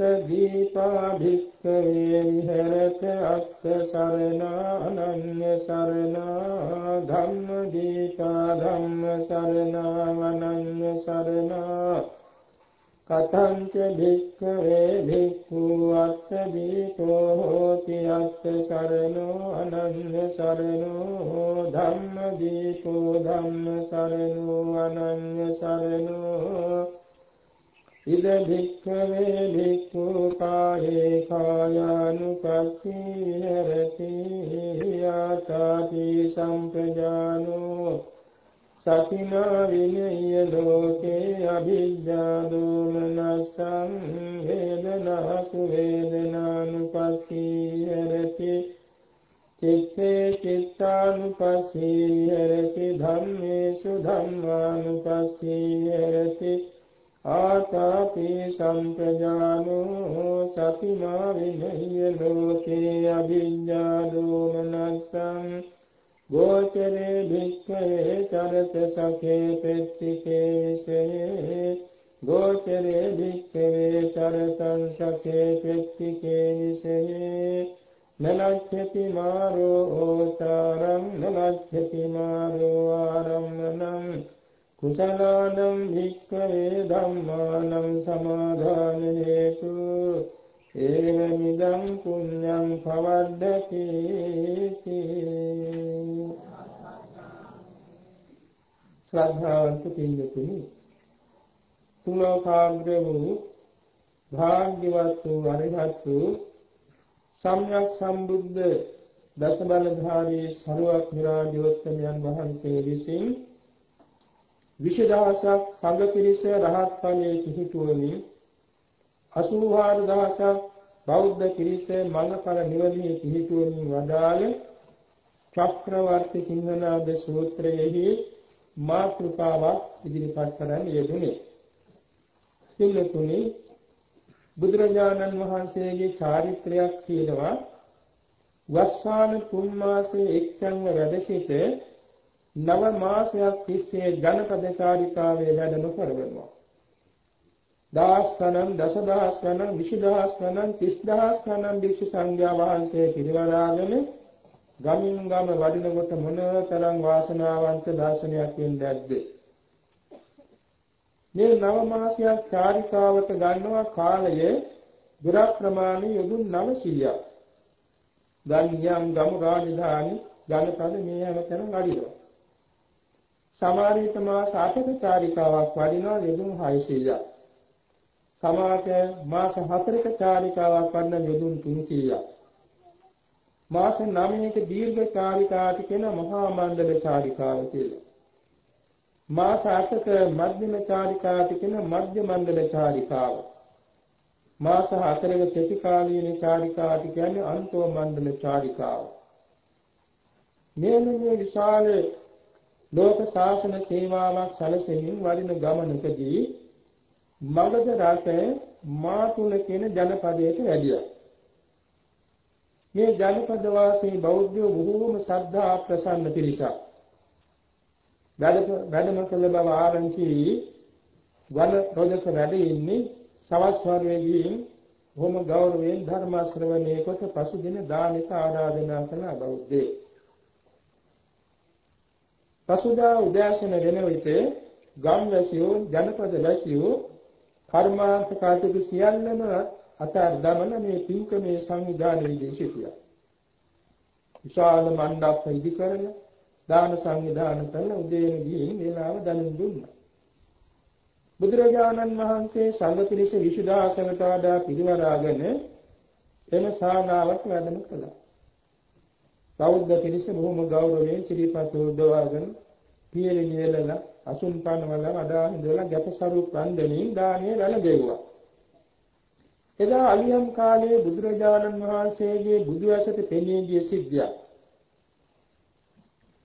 දීපා භික්ඛවේ විහෙරත අත්ත සරණා අනන්‍ය සරණා ධම්ම දීපා ධම්ම සරණා අනන්‍ය සරණා කතංච භික්ඛවේ භික්ඛු අත්ත දීපෝ හෝති අත්ත සරණෝ අනන්‍ය සරණෝ ධම්ම දීපෝ ධම්ම සරණෝ අනන්‍ය සරණෝ ඉද භික්ඛවේ භික්ඛු කායේ කායානුපස්සී හරති යාතාති සම්පජානෝ සතිනා විනය්‍ය ලෝකේ අභිජ්ජා දෝමනසං වේදනාසු වේදනානුපස්සී හරති චිත්තේ චිත්තානුපස්සී හරති ධම්මේසු ධම්මානුපස්සී හරති ආතාපි සම්ප්‍රජානෝ සතිමා විනය්‍ය ලෝකේ අභිඤ්ඤා දෝමනස්සං ගෝචරේ භික්ඛවේ චරත සඛේ පෙත්තිකේ විසේ ගෝචරේ භික්ඛවේ චරතං සඛේ පෙත්තිකේ විසේ නලච්ඡති මාරෝ ඕචාරං නලච්ඡති මාරෝ ආරම්මනං කුසලානං භික්ඛවේ ධම්මානං සමාදාන හේතු ඒවනිදං පුඤ්ඤං පවද්දති ශ්‍රද්ධාවන්ත පින්තුනි තුලෝකාග්‍ර වූ භාග්‍යවත් වූ අරිහත් වූ සම්්‍යක් සම්බුද්ධ දසබලධාරී සරුවක් විරාජෝත්තමයන් වහන්සේ විසින් විශදාසක් සංඝ පිරිස රහත් ඵලයේ කිහිටුවමින් 84000ක් බෞද්ධ පිරිස මඟඵල නිවනේ කිහිටුවමින් වදාළ චක්‍රවර්ති සිංහනාද සූත්‍රයේහි මාතෘකාවක් ඉදිරිපත් කරන්න යෙදුනේ. සිල්ලතුනි බුදුරජාණන් වහන්සේගේ චාරිත්‍රයක් කියනවා වස්සාන තුන් මාසයේ එක්තැන්ව වැඩ සිට නව මාසයක් තිස්සේ ජනපද කාරිකාවේ වැඩම කරවනවා. දහස් ගණන්, දසදහස් ගණන්, විසිදහස් ගණන්, තිස්දහස් ගණන් භික්ෂු සංඝයා වහන්සේ පිරිවරාගෙන ගමින් ගම වඩිනකොට මොනතරම් වාසනාවන්ත දර්ශනයක් වෙන්නේ නැද්ද? මේ නව මාසයක් කාරිකාවට ගන්නවා කාලය දුර ප්‍රමාණය යොදුන් 900ක්. ගන්නියම් ගම රාජධානි ජනපද මේ හැමතැනම වඩිනවා. සමහර විට මාස 8ක චාරිකාවක් වඩිනවා යොදුන් 600ක්. සමහරට මාස 4ක චාරිකාවක් වඩන යොදුන් 300ක්. මාස 9ක දීර්ඝ චාරිකාවට කියන මහා මණ්ඩල චාරිකාව කියලා. මාස 8ක මධ්‍යම චාරිකාවට කියන මධ්‍ය මණ්ඩල චාරිකාව. මාස 4ක කෙටි කාලීන චාරිකාවට කියන්නේ අන්තෝ මණ්ඩල චාරිකාව. මේ මේ විශාල ලෝක ශාසන සේවාවක් සැලසෙමින් වඩින ගමනකදී මගධ රට මාතුල කියන ජනපදයට වැඩියා. මේ ජනපද වාසී බෞද්ධයෝ බොහෝම ශ්‍රද්ධා ප්‍රසන්න පිරිසක්. වැඩම කළ බව ආරංචි වන රොදක වැඩ ඉන්නේ සවස් වරුවේදී බොහොම ගෞරවයෙන් ධර්ම ශ්‍රවණය කොට පසුදින දානික ආරාධනා කළ බෞද්ධයෝ පසුදා උදෑසන වෙන විට ගම්වැසියෝ ජනපද වැසියෝ කර්මාන්ත කටයුතු සියල්ලම අතර දමන මේ පින්කමේ සංවිධානයේදී සිටියා. විශාල මණ්ඩප ඉදි කරන දාන සංවිධාන කරන උදේන ගිහින් වේලාව දනුම් දුන්නා. බුදුරජාණන් වහන්සේ සංඝ පිරිස විසුදාසනට වඩා පිරිවරාගෙන එම ශාලාවට වැඩම කළා. බෞද්ධ පිරිස බොහොම ගෞරවයෙන් සිරිපත් උද්දවාගෙන පියලි නියලලා අසුන් පනවල අදා ඉඳලා ගැපසරු ප්‍රන්දනින් දානේ වැළඳෙව්වා. එදා අලියම් කාලයේ බුදුරජාණන් වහන්සේගේ බුදු ඇසට පෙනී ගිය සිද්ධියක්.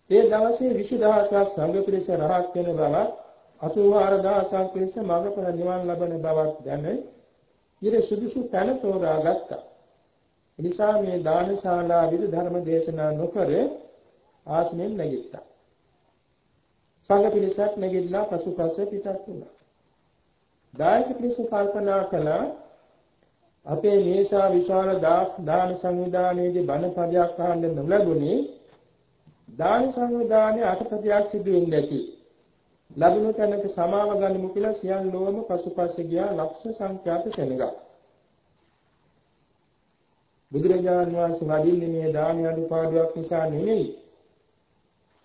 ඒ දවසේ 20000ක් සංඝ පිරිස රහත් වෙන බවත් 84000ක් පිරිස මඟපර නිවන් ලබන බවක් දැන ඉර සුදුසු තැන තෝරා ගත්තා. එනිසා මේ දානශාලා විද ධර්ම දේශනා නොකර ආසනෙන් නැගිට්ටා. සංඝ පිරිසක් නැගිටලා පසුපස පිටත් වුණා. දායක පිරිස කල්පනා කළා අපේ මේසා විශාල දාන සංවිධානයේදී බණ පදයක් අහන්න නොලැබුණේ දාන සංවිධානයේ අටපදයක් සිදු වෙන්නේ නැති. ලැබුණු තැනක සමාව ගනිමු කියලා සියල්ලෝම පසුපස්සේ ගියා ලක්ෂ සංඛ්‍යාත සෙනඟ. බුදුරජාණන් වහන්සේ වදින්නේ මේ දාන අනුපාඩුවක් නිසා නෙමෙයි.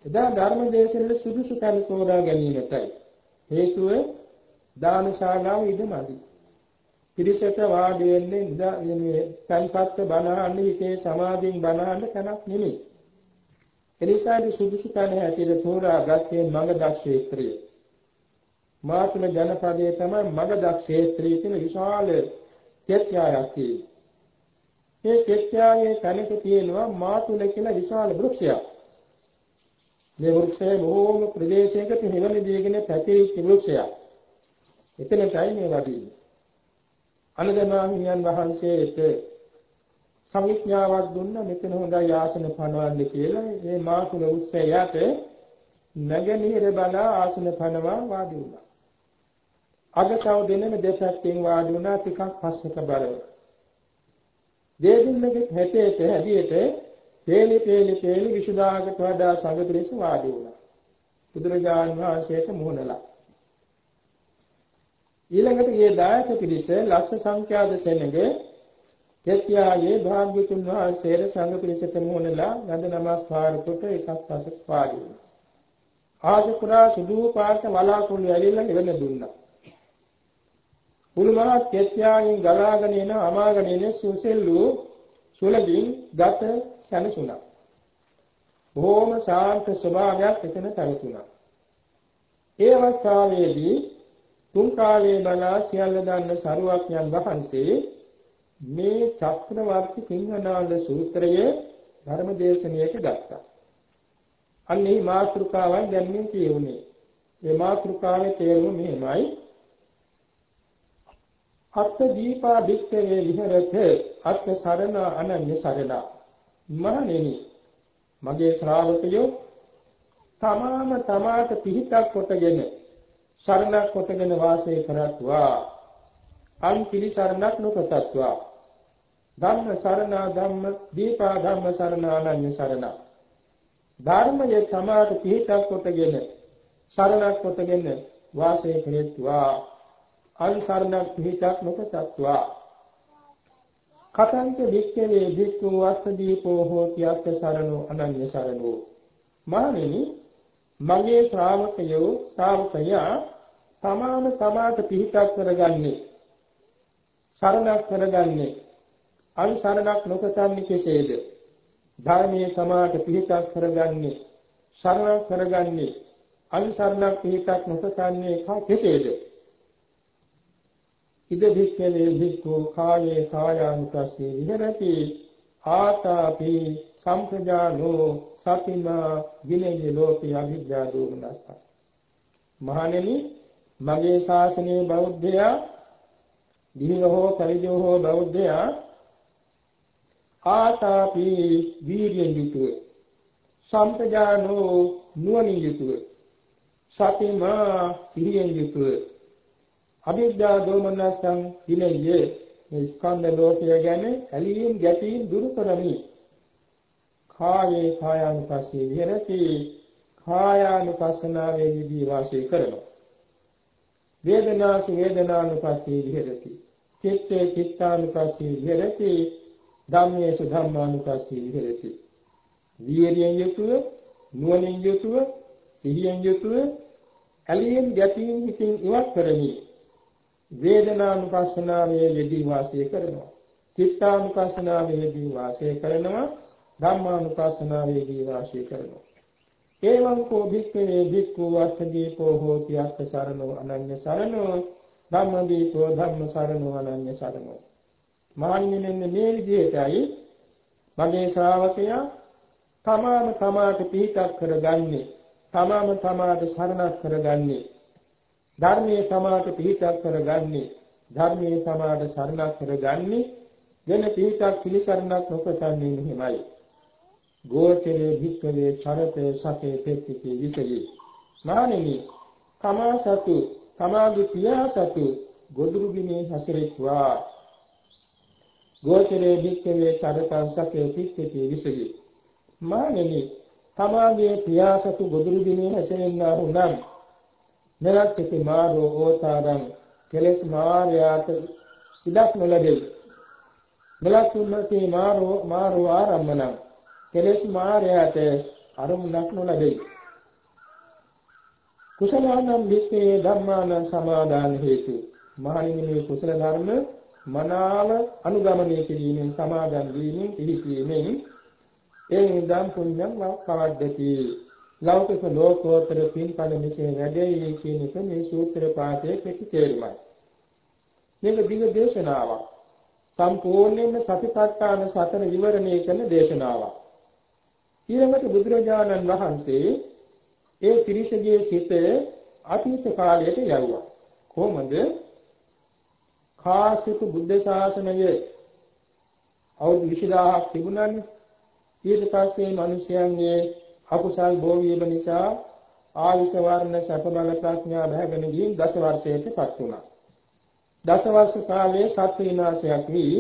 එදා ධර්ම දේශනෙ සුදුසු තැන තෝරා ගැනීමටයි. හේතුව දානශාලාව ඉදමදි. පිරිසට වාඩි වෙන්නේ මේ සංසත්ත බණහන්න හිතේ සමාධියෙන් බණහන්න තැනක් නෙමෙයි. එනිසාදී සුදුසු තැන හැටියට තෝරාගත්තේ මගධ ක්ෂේත්‍රය. මාතුල ජනපදයේ තමයි මගධ ක්ෂේත්‍රය කියන විශාල ක්ෂේත්‍රයක් තියෙන්නේ. මේ ක්ෂේත්‍රයේ තැනක තියෙනවා මාතුල කියලා විශාල වෘක්ෂයක්. මේ වෘක්ෂය බොහෝම ප්‍රදේශයකට හිමලි දීගෙන පැතිරිච්ච වෘක්ෂයක්. එතනටයි මේ වදින්නේ. අනදමාහිමියන් වහන්සේට සංඥාවක් දුන්න මෙතන හොඳයි ආසන පනවන්න කියලා මේ මාතුල උත්සවයට නැගෙනහිර බලා ආසන පනවා වාඩි වුණා. අගසව දෙනෙම දෙපැත්තෙන් වාඩි වුණා ටිකක් පස්සට බලව. දෙදින්නගේ හැටේට හැදියට පේලි පේලි පේලි විසුදාකට වඩා සංඝ පිරිස වාඩි වුණා. බුදුරජාණන් වහන්සේට මුහුණලා. ඊළඟට මේ දායක පිරිස ලක්ෂ සංඛ්‍යාත සෙනඟ කෙත්‍යාගේ භාග්‍යතුන් වහන්සේට සංඝ පිරිසට මුහුණලා නන්ද නමස්කාර කොට එකක් පසක් වාඩි වුණා. ආශිකුරා සුදු පාට වලාකුළු ඇවිල්ලා නිවන දුන්නා. මුළුමහත් කෙත්‍යාගෙන් ගලාගෙන එන අමාගෙන එන සුසෙල්ලු සුලගින් ගත සැනසුණා. බොහොම ශාන්ත ස්වභාවයක් එතන පැවතුණා. ඒ අවස්ථාවේදී තුන් කාලයේ බලා සියල්ල දන්න සරුවක්යන් වහන්සේ මේ චක්‍රවර්ති සිංහනාද සූත්‍රයේ ධර්ම දේශනාවට ගත්තා. අන්නේ මාතෘකාවන් දැන් මේ කියුනේ. මේ මාතෘකාවේ තේරුම මෙහෙමයි. අත්ථ දීපා භික්ඛවේ විහෙරත අත්ථ සරණ අනන්‍ය සරණ. මහණෙනි මගේ ශ්‍රාවකයෝ තමාම තමාට පිහිටක් කොටගෙන සරණක් කොටගෙන වාසය කරත්වා. අන් පිළිසරණක් නොකතත්වා. ධම්ම සරණ ධම්ම දීපා ධම්ම සරණ අනන්‍ය සරණ. ධර්මයේ තමාට පිහිටක් කොටගෙන සරණක් කොටගෙන වාසය කෙරෙත්වා. අන් සරණක් පිහිටක් නොකතත්වා කතංච වික්ඛවේ වික්ඛු වස්ස දීපෝ හෝති අත්ථ සරණෝ අනන්‍ය සරණෝ. මහණෙනි මගේ ශ්‍රාවකයෝ ශ්‍රාවකයා තමාම තමාට පිහිටක් කරගන්නේ සරණක් කරගන්නේ අන්සරණක් නොකතන්නේ කෙසේද? ධර්මයේ තමාට පිහිටක් කරගන්නේ සරණක් කරගන්නේ අන්සරණක් පිහිටක් නොකතන්නේ කෙසේද? ඉද භික්ඛවේ භික්ඛු කායේ කායානුකස්සේ විහෙරති. ආතාපි සම්පජානෝ සතිමා විනය ලෝකේ අභිජ්ජා දෝමනස මහණෙනි මගේ ශාසනයේ බෞද්ධයා දිනව හෝ පරිජෝ හෝ බෞද්ධයා ආතාපි වීර්යෙන් යුතුව සම්පජානෝ නුවණින් යුතුව සතිමා සිහියෙන් යුතුව අභිජ්ජා දෝමනසං විනයේ මේ ස්කන්ධ ලෝකය ගැන ඇලීම් ගැටීම් දුරු කරමි. කායේ කායානුපස්සී විහෙරති කායානුපස්සනාවේදී වාසය කරනවා. වේදනාසු වේදනානුපස්සී විහෙරති. චිත්තේ චිත්තානුපස්සී විහෙරති. ධම්මේසු ධම්මානුපස්සී විහෙරති. වීර්යයෙන් යුතුව නුවණින් යුතුව සිහියෙන් යුතුව ඇලීම් ගැටීම් හිතින් ඉවත් කරමි. වේදනානුපස්සනාවේ යෙදී වාසය කරනවා. චිත්තානුපස්සනාවේ යෙදී වාසය කරනවා. ධම්මානුපස්සනාවේදී වාසය කරනවා. එවං කෝ භික්ඛවේ භික්ඛු වස්සදීපෝ හෝති අත්ථ සරණෝ අනඤ්‍ය සරණෝ ධම්මදීපෝ ධම්ම සරණෝ අනඤ්‍ය සරණෝ මහණෙනි මෙන්න මේ විදිහටයි මගේ ශ්‍රාවකයා තමාම තමාට පිහිටක් කරගන්නේ තමාම තමාට සරණක් කරගන්නේ ධර්මයේ තමාට පිහිටක් කරගන්නේ ධර්මයේ තමාට සරණක් කරගන්නේ වෙන පිහිටක් පිළිසරණක් නොකරන්නේ මෙහිමයි. ගෝචරේ භික්ඛවේ චරතේ සතේ තෙත්ති විසලී මානෙනි තමා සතු තමාගේ පියා සතු ගොදුරු බිමේ හැසිරෙත්වා. ගෝචරේ භික්ඛවේ චරතං සතේ තෙත්ති විසලී මානෙනි තමාගේ පියා සතු ගොදුරු බිමේ හැසිරෙන්නා වුනම් මෙලක්කේ මාරෝ ඕතාරං කෙලස් මාර්යාත ඉඩක් නොලැබෙයි මෙලක්කුන්නතේ මාරෝ මාරෝ ආරම්මනං කෙලෙස් මායයට අරමුණක් නොලැබෙයි. කුසලානම් විත්තේ ධම්මාන සමාදාන හේතු. මහණෙනි මේ කුසල ධර්ම මනාව අනුගමනය කිරීමෙන් සමාදන් වීමෙන් පිළිපීමෙන් ඒ නිදම් පුණ්‍යම් පවද්දති. ලෞකික ලෝකෝත්තර පින්කල මෙසේ වැඩේ කියන එක මේ සූත්‍ර පාඨයේ කෙටි තේරුමයි. මේක දිග දේශනාවක්. සම්පූර්ණයෙන්ම සතිපට්ඨාන සතර විවරණය කරන දේශනාවක්. ඊළඟට බුදුරජාණන් වහන්සේ ඒ ත්‍රිශගේ සිත අතීත කාලයට යවුවා. කොහොමද? කාශ්‍යප බුද්ධ ශාසනයේ අවුරුදු 20000ක් තිබුණානේ. ඊට පස්සේ මිනිසයන්ගේ අකුසල් බෝ වීම නිසා ආයුෂ වර්ණ සැප බල ප්‍රඥා භාගන ගින් දස වර්ෂයකටපත් වුණා. දස වර්ෂ කාලයේ සත් විනාශයක් වී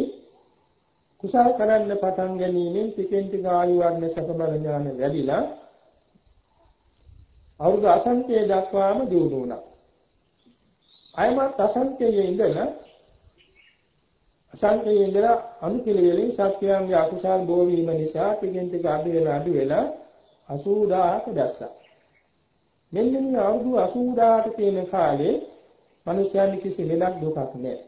කුසල කරන්න පටන් ගැනීමෙන් ටිකෙන් ටික ආයු වර්ණ සැප බල ඥාන වැඩිලා අවුරුදු අසංඛ්‍යය දක්වාම දියුණු වුණා. අයමත් අසංඛ්‍යයේ ඉඳලා අසංඛ්‍යයේ ඉඳලා අනුපිළිවෙලින් සත්‍යයන්ගේ අකුසල් බෝ වීම නිසා ටිකෙන් ටික අඩු වෙලා අඩු වෙලා 80000ක දැස්සා. මෙන්න මේ අවුරුදු 80000ට තියෙන කාලේ මිනිස්යන් කිසි ලෙඩක් දුකක් නැහැ.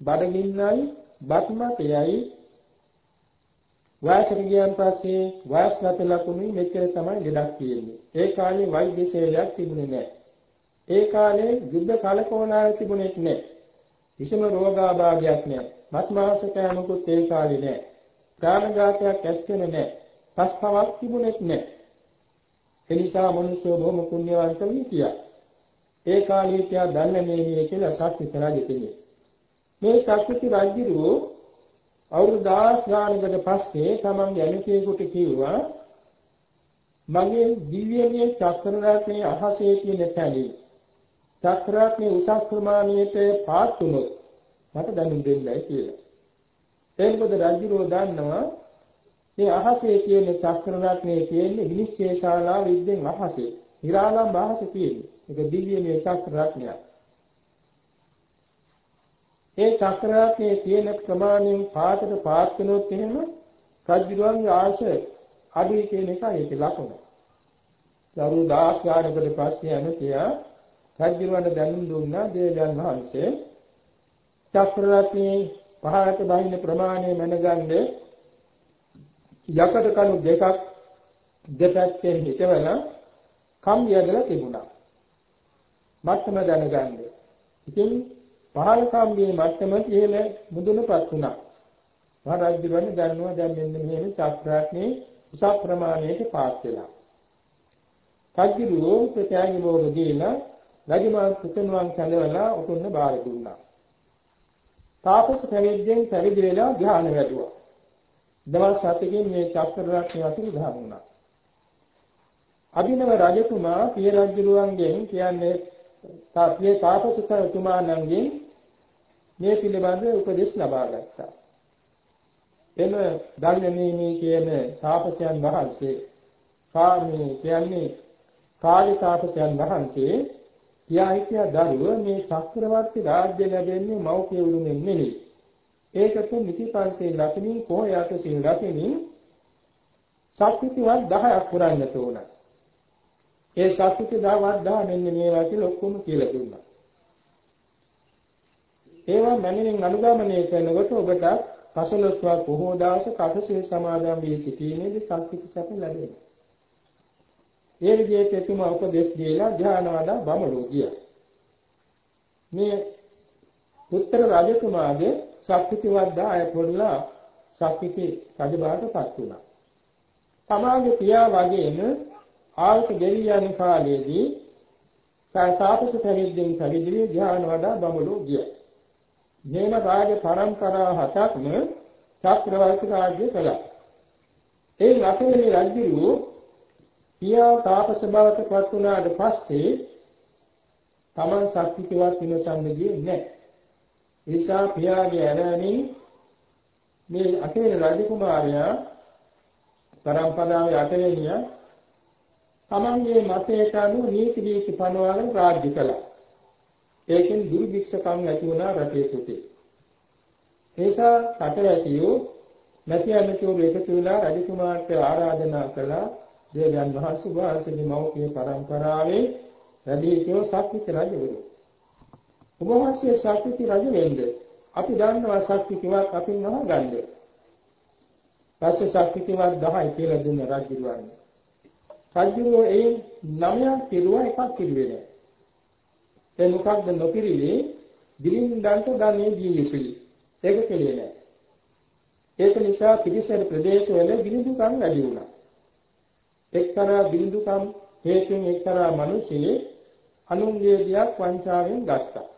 බඩගින්නයි, බත්මතයයි වයසට ගියන් පස්සේ වයස්ගත ලකුණු මෙච්චර තමයි ලෙඩක් තියෙන්නේ. ඒ කාලේ වෛද්‍ය සේවයක් තිබුණේ නැහැ. ඒ කාලේ යුද්ධ කලකෝලාය තිබුණෙත් නැහැ. කිසිම රෝගාබාධයක් නැහැ. මස් මාංශ කෑමකුත් ඒ කාලේ නැහැ. ප්‍රාණඝාතයක් ඇත්තෙම නැහැ. පස්පවක් තිබුණෙත් නැහැ. ඒ නිසා මිනිස්සු බොහොම පුණ්‍යවන්ත වී ඒ කාලේ තියා දන්නමේනිය කියලා සත්‍ය කරගෙන මේ සත්‍ය රජුරෝ අවුරුදු 10 ගානකට පස්සේ තමන්ගේ අනිතේකට කිව්වා මගේ දිව්‍යමය චක්‍රරත්නයේ අහසේ තියෙන තැනි චක්‍රරත්නයේ උසස් ප්‍රමාණයට පාත් වුණොත් මට දැනුම් දෙන්නයි කියලා. ඒ මොකද රජුරෝ දන්නවා මේ අහසේ තියෙන චක්‍රරත්නයේ තියෙන්නේ විනිශ්චය ශාලා විද්දෙන් අහසේ. ඉරාලම් අහසේ තියෙන්නේ. ඒක දිව්‍යමය චක්‍රරත්නයක්. ඒ චක්‍රාත්මේ තියෙන ප්‍රමාණයෙන් පාතට පාත් වෙනොත් එහෙම රජුගේ ආශය අඩුයි කියන එකයි ඒකේ ලකුණ. දරු දාස් ගානකට පස්සේ අනුතියා රජුවන්ට දැනුම් දුන්නා දේවයන් වහන්සේ චක්‍රාත්මේ පහකට බහින ප්‍රමාණය මැනගන්න යකඩ කණු දෙකක් දෙපැත්තෙන් හිටවලා කම් යදලා තිබුණා. මත්තම දැනගන්න. ඉතින් පහළ කම්බියේ මට්ටමට ඉහළ මුදුනපත් වුණා. මහරජුගණ දන්නවා දැන් මෙන්න මෙහෙම චක්‍රාත්මේ උස ප්‍රමාණයට පාත් වෙලා. කජ්ජිරෝ ප්‍රත්‍යයන් බෝධ දීලා රජමාන් පුතණුවන් කැඳවලා උතුන්න බාර දුන්නා. තාපස පැවිද්දෙන් පැවිදි වෙලා ධ්‍යාන වැඩුවා. දවස් 7කින් මේ චක්‍රාත්මේ අතුරු දහමුණා. අභිනව රජතුමා පිය රජුරුවන්ගෙන් කියන්නේ තාපිය තාපසතුමාණන්ගෙන් මේ පිළිබඳ උපදෙස් ලබා ගත්තා. එම ධර්මනීමේ කියන තාපසයන් වහන්සේ කාමී කියන්නේ කාලි තාපසයන් වහන්සේ කියා හිටිය දරුව මේ චක්‍රවර්ති රාජ්‍ය ලැබෙන්නේ මව්පිය උරුමෙන් නෙවෙයි. ඒකට නිතිපන්සේ ලකිනින් කොහොයාට සිල් ලකිනින් සත්‍විතිවත් 10ක් පුරන්නට ඕන. ඒ සත්‍විති 10වත් 10 මෙන්න මේවා කියලා ඔක්කොම කියලා දුන්නා. ඒවා මැනවින් අනුගමනය කරනකොට ඔබට පසළොස්වක් බොහෝ දවස කටසේ සමාදන් වී සිටීමේදී සත්‍විත සැප ලැබෙනවා. ඒ විදිහට එතුමා උපදෙස් දීලා ධ්‍යානවල බමලෝ ගියා. මේ උත්තර රජතුමාගේ ශක්තිවත් දාය පොළලා ශක්තිති රජබාටපත් වුණා. තමාගේ පියා වගේම ආයත ගෙරියන් කාලයේදී සාතාපස පැවිද්දෙන් පැවිදිවි ධ්‍යාන වඩා බමුණු ගියා. මේම රාජ පරම්පරා හතක්ම චක්‍රවර්ති රාජ්‍ය කළා. ඒ රටේ රජු පියා තාපස බවට පත් වුණාට පස්සේ තමන් ශක්තිකවත් විමසන්න ගියේ නැහැ. ඒසා පියාගේ ඇරණින් මේ අතේ රජකුමාරයා පරම්පරාවේ අටවෙනියා තමන්ගේ මතයට අනුව නීති නීති පනවගෙන රාජ්‍ය කළා. ඒකෙන් දුර්භික්ෂකම් ඇති වුණා රටේ තුතේ. ඒසා රටවැසියෝ නැති අනතුරු එකතු වෙලා රජකුමාරට ආරාධනා කළා දේවයන් වහන්සේ වාසගේ මෞඛ්‍ය පරම්පරාවේ රජීකෝ ශක්තිත රජවරු. ඔබ වහන්සේ ශක්තිත රජ වෙන්නේ අපි දන්නවා ශක්තිතවත් අපින් අහගන්න. පස්සේ ශක්තිතවත් 10 කියලා දුන්න රජුවන්නේ. රජුරෝ ඒ නවයක් පිරුවා එකක් පිළිවේ නැහැ. ඒ මොකක්ද නොපිරිලේ දිලින්දන්ට ධනෙ දී යුතුයි. ඒක කෙලේ නැහැ. ඒක නිසා පිරිසර ප්‍රදේශවල බිඳුකම් වැඩි වුණා. එක්තරා බිඳුකම් හේතුන් එක්තරා මිනිසෙක් අනුන්ගේ දියක් වංචාවෙන් ගත්තා.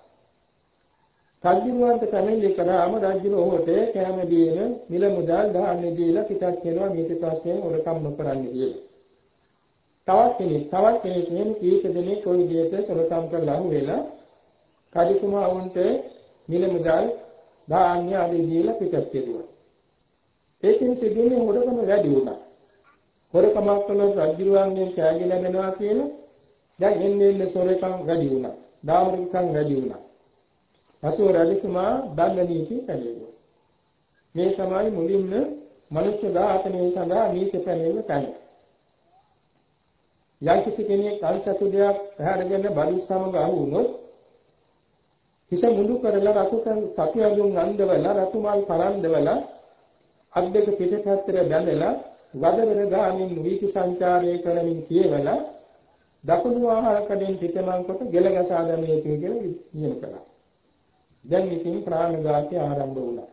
රජුවන්ට කැමැලි කරාම රජු ඔහුට කැම දීන මිල මුදල් දාන්න දීලා පිටත් වෙනවා මේක පස්සේ ඔරකම් නොකරන්න කියලා. තවත් කෙනෙක් තවත් කෙනෙක් මෙහෙම කීප දෙනෙක් ওই විදිහට සොරකම් කරලා අහු වෙලා රජකුමා වුන්ට මිල මුදල් ධාන්‍ය ආදී දීලා පිටත් කෙරුවා. ඒකෙන් සිදුවෙන්නේ හොරකම වැඩි වුණා. හොරකමක් කළොත් රජුරුවන්ගෙන් කෑගි ලැබෙනවා කියන දැන් එන්නේ එන්නේ සොරකම් වැඩි වුණා. දාමරිකම් වැඩි වුණා. පසුව රජකුමා දඬ නීති පැනෙවුවා. මේ තමයි මුලින්ම මනුෂ්‍ය ඝාතනය සඳහා නීති පැනෙන්න තැන. යම් කිසි කෙනෙක් අල්සතු දෙයක් පැහැරගෙන බලි සමග අහු වුණොත් හිස මුඩු කරලා රතුකන් සතු ඇඳුම් අන්දවලා රතුමල් පරන්දවලා අත් දෙක පිටපැත්තට බැඳලා වදවර ගාමින් වීති සංචාරය කරමින් කියවලා දකුණු ආහාර කඩෙන් පිටමන් කොට ගෙල ගසා දැමිය යුතුයි කියලා නියම කළා. දැන් ඉතින් ප්‍රාණඝාතය ආරම්භ වුණා.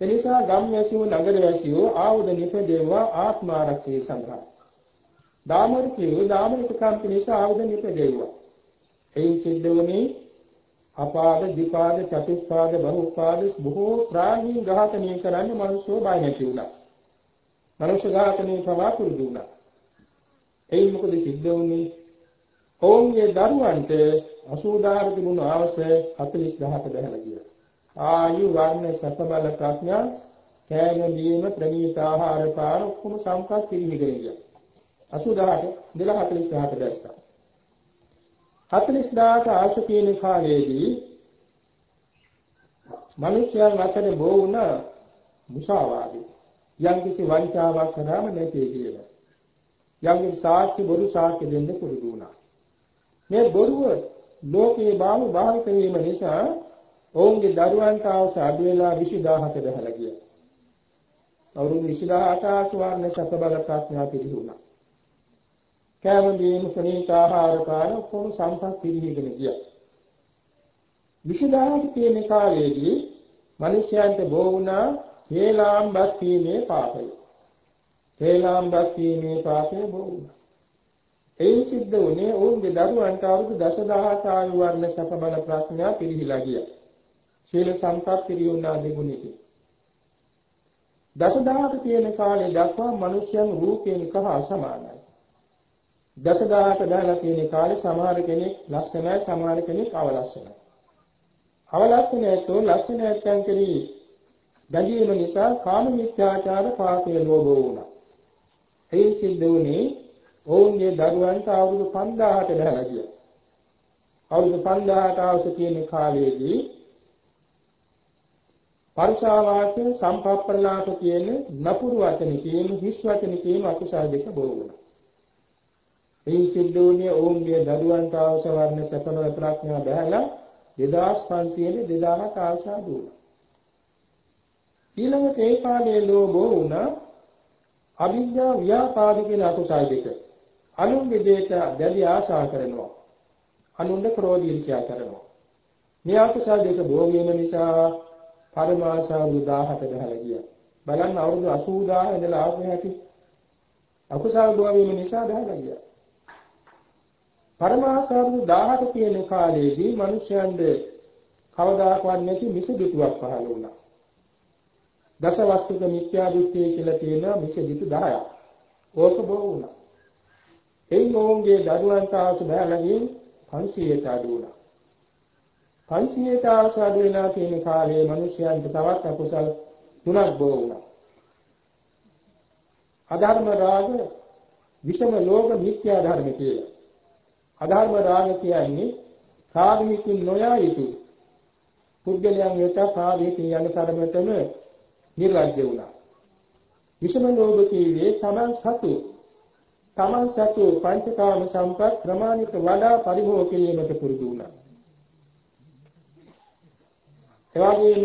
එනිසා ගම් වැසියෝ නගර වැසියෝ ආයුධ නිපදෙවවා ආත්ම ආරක්ෂය සඳහා දාමරිකයෝ දාමරික කම්ප නිසා ආයුධ නිපදෙව්වා. එයින් සිද්ධ වුණේ අපාද, දීපාද, චතුස්පාද, බහුපාද බොහෝ ප්‍රාණීන් ඝාතනය කරන්නේ මිනිස්සු බය නැති වුණා. මනුෂ්‍ය ඝාතනය පවා පුරුදු වුණා. එයින් මොකද සිද්ධ වුණේ? ඔවුන්ගේ දරුවන්ට 80000 තිබුණු ආවස 40000කට බහැලා ගියා. ආයු වර්ණ සත බල ප්‍රඥා කෑම දීම ප්‍රණීත ආහාර පාන ඔක්කොම සම්පත් පිරිහිගෙන ගියා. 80000ට ඉඳලා 40000ට දැස්සා. 40000ට ආශ තියෙන කාලයේදී මිනිස්යන් අතර බෝ වුණ මුසාවාදී යම්කිසි වංචාවක් කරාම නැtei කියලා. යම්කිසි සාක්ෂි බොරු සාක්ෂි දෙන්න පුරුදු වුණා. මේ බොරුව ලෝකේ බාහුව භාවිත වීම නිසා ඔවුන්ගේ දරුවන්ට අවශ්‍ය අඩු වෙලා 20000ට බහලා ගියා. අවුරුදු 20000ට ආසවර්ණ සත බල ප්‍රඥා පිළිහුණා. කෑම බීම සනීත ආහාර පාන කොහොම සම්පත් පිළිහිගෙන ගියා. විසදාහට තියෙන කාලයේදී මිනිසයන්ට බෝ වුණා හේලාම් බස් කීමේ පාපය. හේලාම් බස් කීමේ පාපය බෝ වුණා. එයින් සිද්ධ වුණේ ඔවුන්ගේ දරුවන්ට අවුරුදු දසදහසක් ආයු වර්ණ සැප බල ප්‍රඥා පිළිහිලා ගියා. සීල සම්පත් පිරියුණා දෙගුණෙකි. දසදහසක තියෙන කාලේ දක්වා මිනිසයන් රූපයෙන් කහ අසමානයි. දසදහකට දාලා තියෙන කාලේ සමහර කෙනෙක් ලස්සනයි සමහර කෙනෙක් අවලස්සනයි. අවලස්සනයතෝ ලස්සනයන් කෙරෙහි බැඳීම නිසා කාම මිත්‍යාචාර පාපය ලෝභ වුණා. ඒ සිද්ධ වුණේ ඔවුන්ගේ දරුවන්ට අවුරුදු 5000ට බහලා ගියා. අවුරුදු 5000ට අවශ්‍ය තියෙන කාලයේදී පරිසාවාචන සම්පප්පලාප කියන නපුරු වචන කියන හිස් වචන කියන අකුසල දෙක බෝ වුණා. මේ සිද්ධ වුණේ ඔවුන්ගේ දරුවන්ට අවශ්‍ය වර්ණ සැපන ප්‍රඥා බහැලා 2500 2000ක ආශා දුන්නා. ඊළඟට ඒ කාලයේ ලෝභෝ වුණා අවිද්‍යා ව්‍යාපාද කියන අකුසල් දෙක. අනුන්ගේ දෙයට දැඩි ආශා කරනවා. අනුන්ගේ ක්‍රෝධ ඊර්ෂ්‍යා කරනවා. ඊළඟට ඒ කාලේ දක්වා මිනිසයන් රූපයෙන් කහ අසමානයි. දසදහකට තියෙන කාලේ දක්වා මිනිසයන් රූපයෙන් කහ අසමානයි. මේ අකුසල් දෙක භෝගීම නිසා පරමාසාරු 17 ගහලා ගියා. බලන්න අවුරුදු 80000 ඉඳලා ආපු හැටි අකුසල් භෝගීම නිසා ගහලා ගියා. පරමාසාරු 17 කියන කාලේදී මිනිස්යන්ද කවදාකවත් නැති මිසදිටුවක් පහළ වුණා. දසවස්තුක මිත්‍යා දෘෂ්ටිය කියලා තියෙනවා මිසදිටු 10ක්. ඕක බෝ වුණා. එයින් ඔවුන්ගේ දරුවන්ට ආසු බැලගින් 500ට අඩු වුණා. 500ට ආසු අඩු වෙනා තියෙන කාලයේ මිනිසයන්ට තවත් අකුසල් තුනක් බෝ වුණා. අධර්ම රාග විෂම ලෝක මිත්‍යා ධර්ම කියලා. අධර්ම රාග කියන්නේ කාමීකින් නොයා යුතු පුද්ගලයන් වෙත කාමීකින් යන තරමටම නිර්ලජ්‍ය වුණා. විෂම ලෝභ කීවේ තමන් සතු තමන් සතු පංචකාම සම්පත් ප්‍රමාණිත වඩා පරිභෝග කිරීමට පුරුදු වුණා. එවාගෙම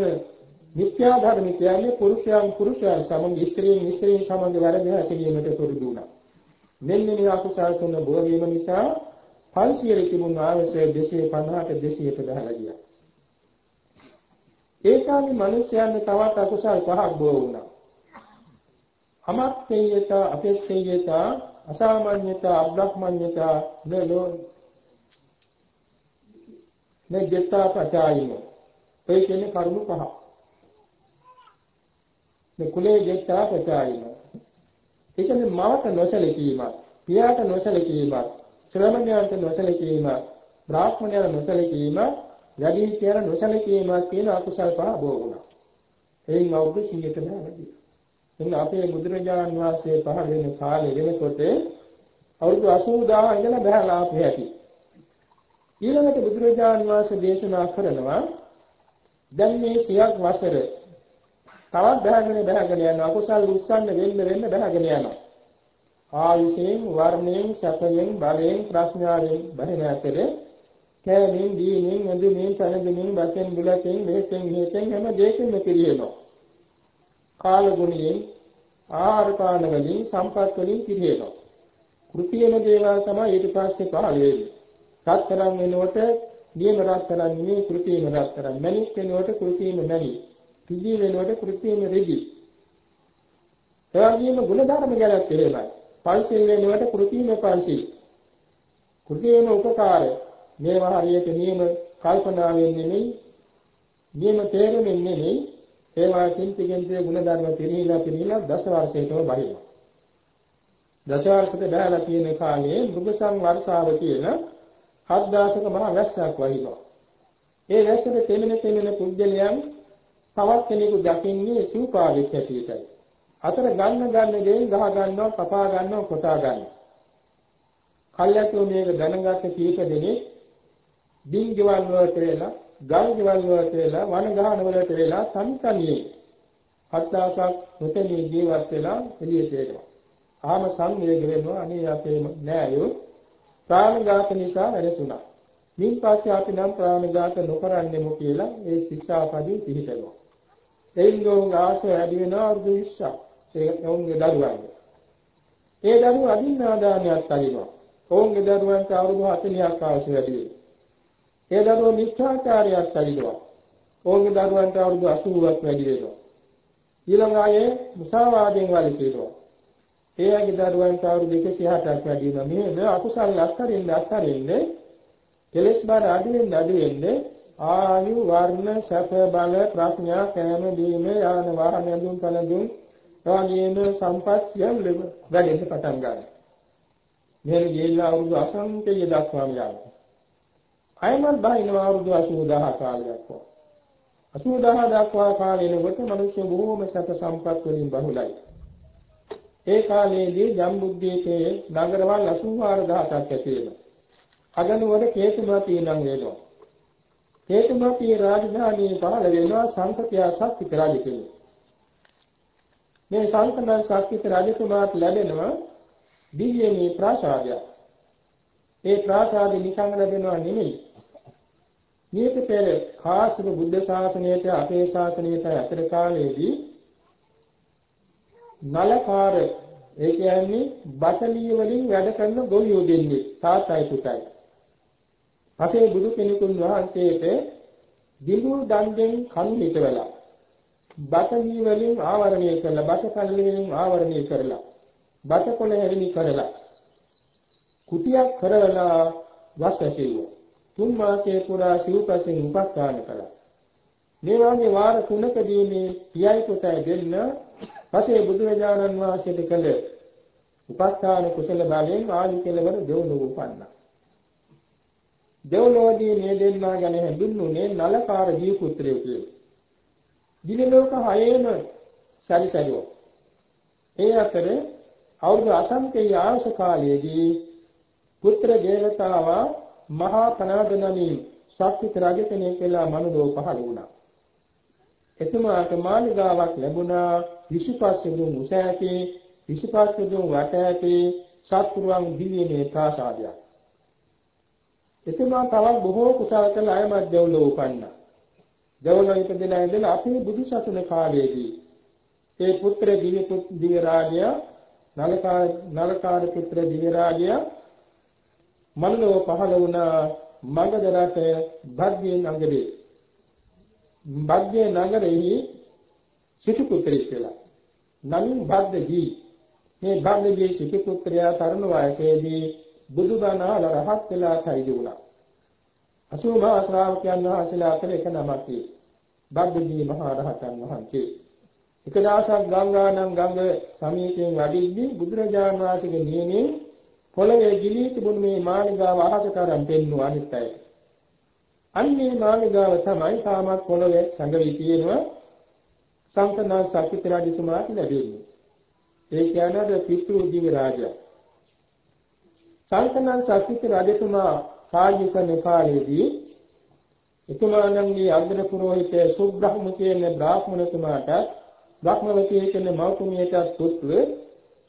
මිත්‍යා ධර්ම කියන්නේ පුරුෂයන් පුරුෂයන් සමග ස්ත්‍රීන් ස්ත්‍රීන් සමග වැරදි හැසිරීමට පුරුදු වුණා. මෙන්න මේ අකුසල් තුන බෝ වීම නිසා 500 තිබුණු ආවසේ 250ට 200ට ගහලා ගියා. ඒ කාලේ මිනිස්යන්ට තවත් අකුසල් පහක් බෝ වුණා. අමත්තේයත අපේක්ෂේයත අසාමාන්‍යත අබ්‍රහ්මඤ්ඤත නලෝ නෙජ්ජතා පචායින ඒ කියන්නේ කරුණු පහ. මේ කුලේ ජෙත්තා පචායින ඒ කියන්නේ මවට නොසලකීමක් පියාට නොසලකීමක් ශ්‍රමණයන්ට නොසලකීමක් බ්‍රාහ්මණයන්ට නොසලකීමක් වැඩි කියන නොසලකීමක් කියන අකුසල් පහ බෝ වුණා. එයින් අවුරුදු 100කට වැඩි. එන්න අපේ බුදුරජාන් වහන්සේ පහළ වෙන කාලේ වෙනකොට අවුරුදු 80000 ඉඳලා බහැලා ආපු හැටි. ඊළඟට බුදුරජාන් වහන්සේ දේශනා කරනවා දැන් මේ සියක් වසර තවත් බහගෙන බහගෙන යන අකුසල් උස්සන්න වෙන්න වෙන්න බහගෙන යනවා. ආයුෂයෙන් වර්ණයෙන් සැපයෙන් බලයෙන් ප්‍රඥාවෙන් බහින අතර කෑමෙන් දීමෙන් ඇඳුමින් පැනදෙමින් බතෙන් බුලතෙන් මෙහෙතෙන් මෙහෙතෙන් හැම දෙයකින්ම පිළිහෙනවා. කාල ගුණයෙන් ආහාර පාන වලින් සම්පත් වලින් පිළිහෙනවා. කෘතියම දේවල් තමයි ඊට පස්සේ පහළ වෙන්නේ. රත්තරන් වෙනකොට නියම රත්තරන් නෙමෙයි කෘතියම රත්තරන්. මණික් වෙනකොට කෘතියම මණික්. රිදි වෙනකොට කෘතියම රිදි. එවැගේම ගුණධර්ම ගැනත් එහෙමයි. පංචශීල වෙනකොට කෘතියම පංචශීල. කෘතියම උපකාරය. මේවා හරියට නියම කල්පනාවෙන් නෙමෙයි නියම තේරුමින් නෙමෙයි ඒවා කිංචිකෙන්තේ ගුණධර්ම පිළිහිලා පිළිහිලා දස වර්ෂයකම බහිනවා. දස වර්ෂක බැලලා තියෙන කාලේ මෘගසං වර්ෂාව කියන හත් දාසක මහ වැස්සක් වහිනවා. ඒ වැස්සට තෙමෙන තෙමෙන පුද්ගලයන් තවත් කෙනෙකු දකින්නේ සූපාවෙක් හැටියටයි. අතර ගන්න ගන්න දෙයින් ගහ ගන්නවා, කපා ගන්නවා, කොටා ගන්නවා. කල්යතෝ මේක දැනගත්ත කීප දෙනෙක් බින්ගවල් වලට වෙලා ගල් ගෙවල් වලට වෙලා වන ගහන වලට වෙලා සංකල්පයේ හත්දාසක් මෙතනදී ජීවත් වෙලා එළියට එනවා. ආම සංවේග වෙනවා අනේ අපේ නෑයෝ ප්‍රාණඝාත නිසා වැඩසුණා. මින් පස්සේ අපි නම් ප්‍රාණඝාත නොකරන්නෙමු කියලා ඒ ශික්ෂාපදී පිළිපෙනවා. එයින් ගෝංග ආශය වැඩි වෙනවා අර්ධ විශ්වා. ඒක ඔවුන්ගේ දරුවන්ගේ. ඒ දරුවෝ අදින්නාදානියක් අරිනවා. ඔවුන්ගේ දරුවන්ට අවුරුදු 40ක් ආශය වැඩි වෙනවා. ඒ දරුවෝ මිත්‍යාචාරයක් ඇවිදවා. ඔවුන්ගේ දරුවන්ට අවුරුදු 80ක් වැඩි වෙනවා. ඊළඟ ආයේ මුසාවාදයෙන් වළකිනවා. ඒ වගේ දරුවන්ට අවුරුදු 160ක් වැඩි වෙනවා. මේ අකුසල් අත්හරින්න අත්හරින්න කෙලස් බාර අඩු වෙන්න අඩු වෙන්න ආයු වර්ණ සැප බල ප්‍රඥා කෑම දීම යාන වාහන යඳුන් කලඳුන් එවාගේම සම්පත් සියල්ල වැඩෙන්න පටන් ගන්නවා. මෙහෙම ගිහිල්ලා අවුරුදු අසංඛ්‍යය දක්වාම යනවා. අයමත් බහිනවා අවුරුදු 80000 කාලයක් වගේ. 80000 දක්වා කාලෙනකොට මිනිස්සු බොහෝම සැප සම්පත් වලින් බහුලයි. ඒ කාලයේදී ජම්බුද්දීපේ නගරවල් 84000ක් ඇති වෙනවා. අගනුවර කේතුමති නම් වෙනවා. කේතුමති රාජධානිය පහළ වෙනවා සංකතිය සක්විත රජ කෙනෙක්. මේ සංකන සක්විත රජතුමාට ලැබෙනවා දිව්‍යමය ප්‍රාසාදයක්. ඒ ප්‍රාසාදෙ නිකන් ලැබෙනවා නෙමෙයි. මේක පෙර කාශ්‍යප බුද්ධ ශාසනයට අපේ ශාසනයට අතර කාලයේදී නලකාර ඒ කියන්නේ බටලිය වලින් වැඩ කරන ගොවියෝ දෙන්නේ තාත්තයි පුතයි. පසේ බුදු කෙනෙකුන් වහන්සේට දිලු දණ්ඩෙන් කන් හිටවලා බතහි වලින් ආවරණය කරලා බත කල්ලෙන් ආවරණය කරලා බත කොළ හැරිලි කරලා කුටියක් කරවලා වස් ඇසෙව්වා තුන් මාසයේ පුරා සිව්පසෙන් උපස්ථාන කළා මේ වගේ වාර තුනකදී මේ පියයි පුතයි දෙන්න පසේ බුදුරජාණන් වහන්සේට කළ උපස්ථාන කුසල බලයෙන් ආදි කෙලවර දෙව්ලොව උපන්නා. දෙව්ලොවදී මේ දෙන්නා ගැන හඳුන්වන්නේ නලකාර දී පුත්‍රයෝ කියලා. දින ලෝක හයේම සැරිසරියෝ. ඒ අතර අවුරුදු අසංකේය ආයුෂ කාලයේදී පුත්‍ර දේවතාවා මහා පනාද නමින් ශක්තිත රජ කෙනෙක් කියලා මනුලෝ පහළ වුණා. එතුමාට මාලිගාවක් ලැබුණා 25 දුම් උස ඇති 25 දුම් වට ඇති සත්පුරුවන් දිවිමේ ප්‍රාසාදයක්. එතුමා තවත් බොහෝ කුසල කළ අයමත් දෙව්ලොව උපන්නා. දෙව්ලොව ඉපදෙලා ඉඳලා අපේ බුදුසසුන කාලයේදී ඒ පුත්‍ර දිව්‍ය දිව්‍ය රාජ්‍ය නලකාර නලකාර පුත්‍ර දිව්‍ය රාජ්‍ය මනලව පහළ වුණ මගධ රට භග්ගේ නගරේ භග්ගේ නගරෙහි සිටු පුත්‍රයෙක් කියලා. නමින් භග්ගජී මේ භග්ගජී සිටු පුත්‍රයා තරුණ වයසේදී බුදුබණ අහලා රහත් වෙලා කයිද වුණා. අසුභා ශ්‍රාවකයන් වහන්සේලා අතර එක නමක් භග්ගජී මහ රහතන් වහන්සේ. එක දවසක් ගංගානම් ගඟ සමීපයෙන් වඩිද්දී බුදුරජාණන් වහන්සේගේ නියමයෙන් පොළවේ ගිලී තිබුණු මේ මාළිගාව අහසතරම් පෙන්වු අනිත් අයට. අන්නේ මාළිගාව තමයි තාමත් පොළවේ සංගවි තියෙනවා සංකනා සක්විත රජතුමාට ලැබෙන්නේ. ඒ කියන්නේ පිටු දිවි රාජයා. සංකනා සක්විත රජතුමා කායික නේපාලයේදී එතුමාණන්ගේ අග්‍ර පුරোহিত සුබ්‍රහ්ම කියන බ්‍රාහ්මණතුමාට බ්‍රහ්මවතී කියන මෞතුමියට පුත්ව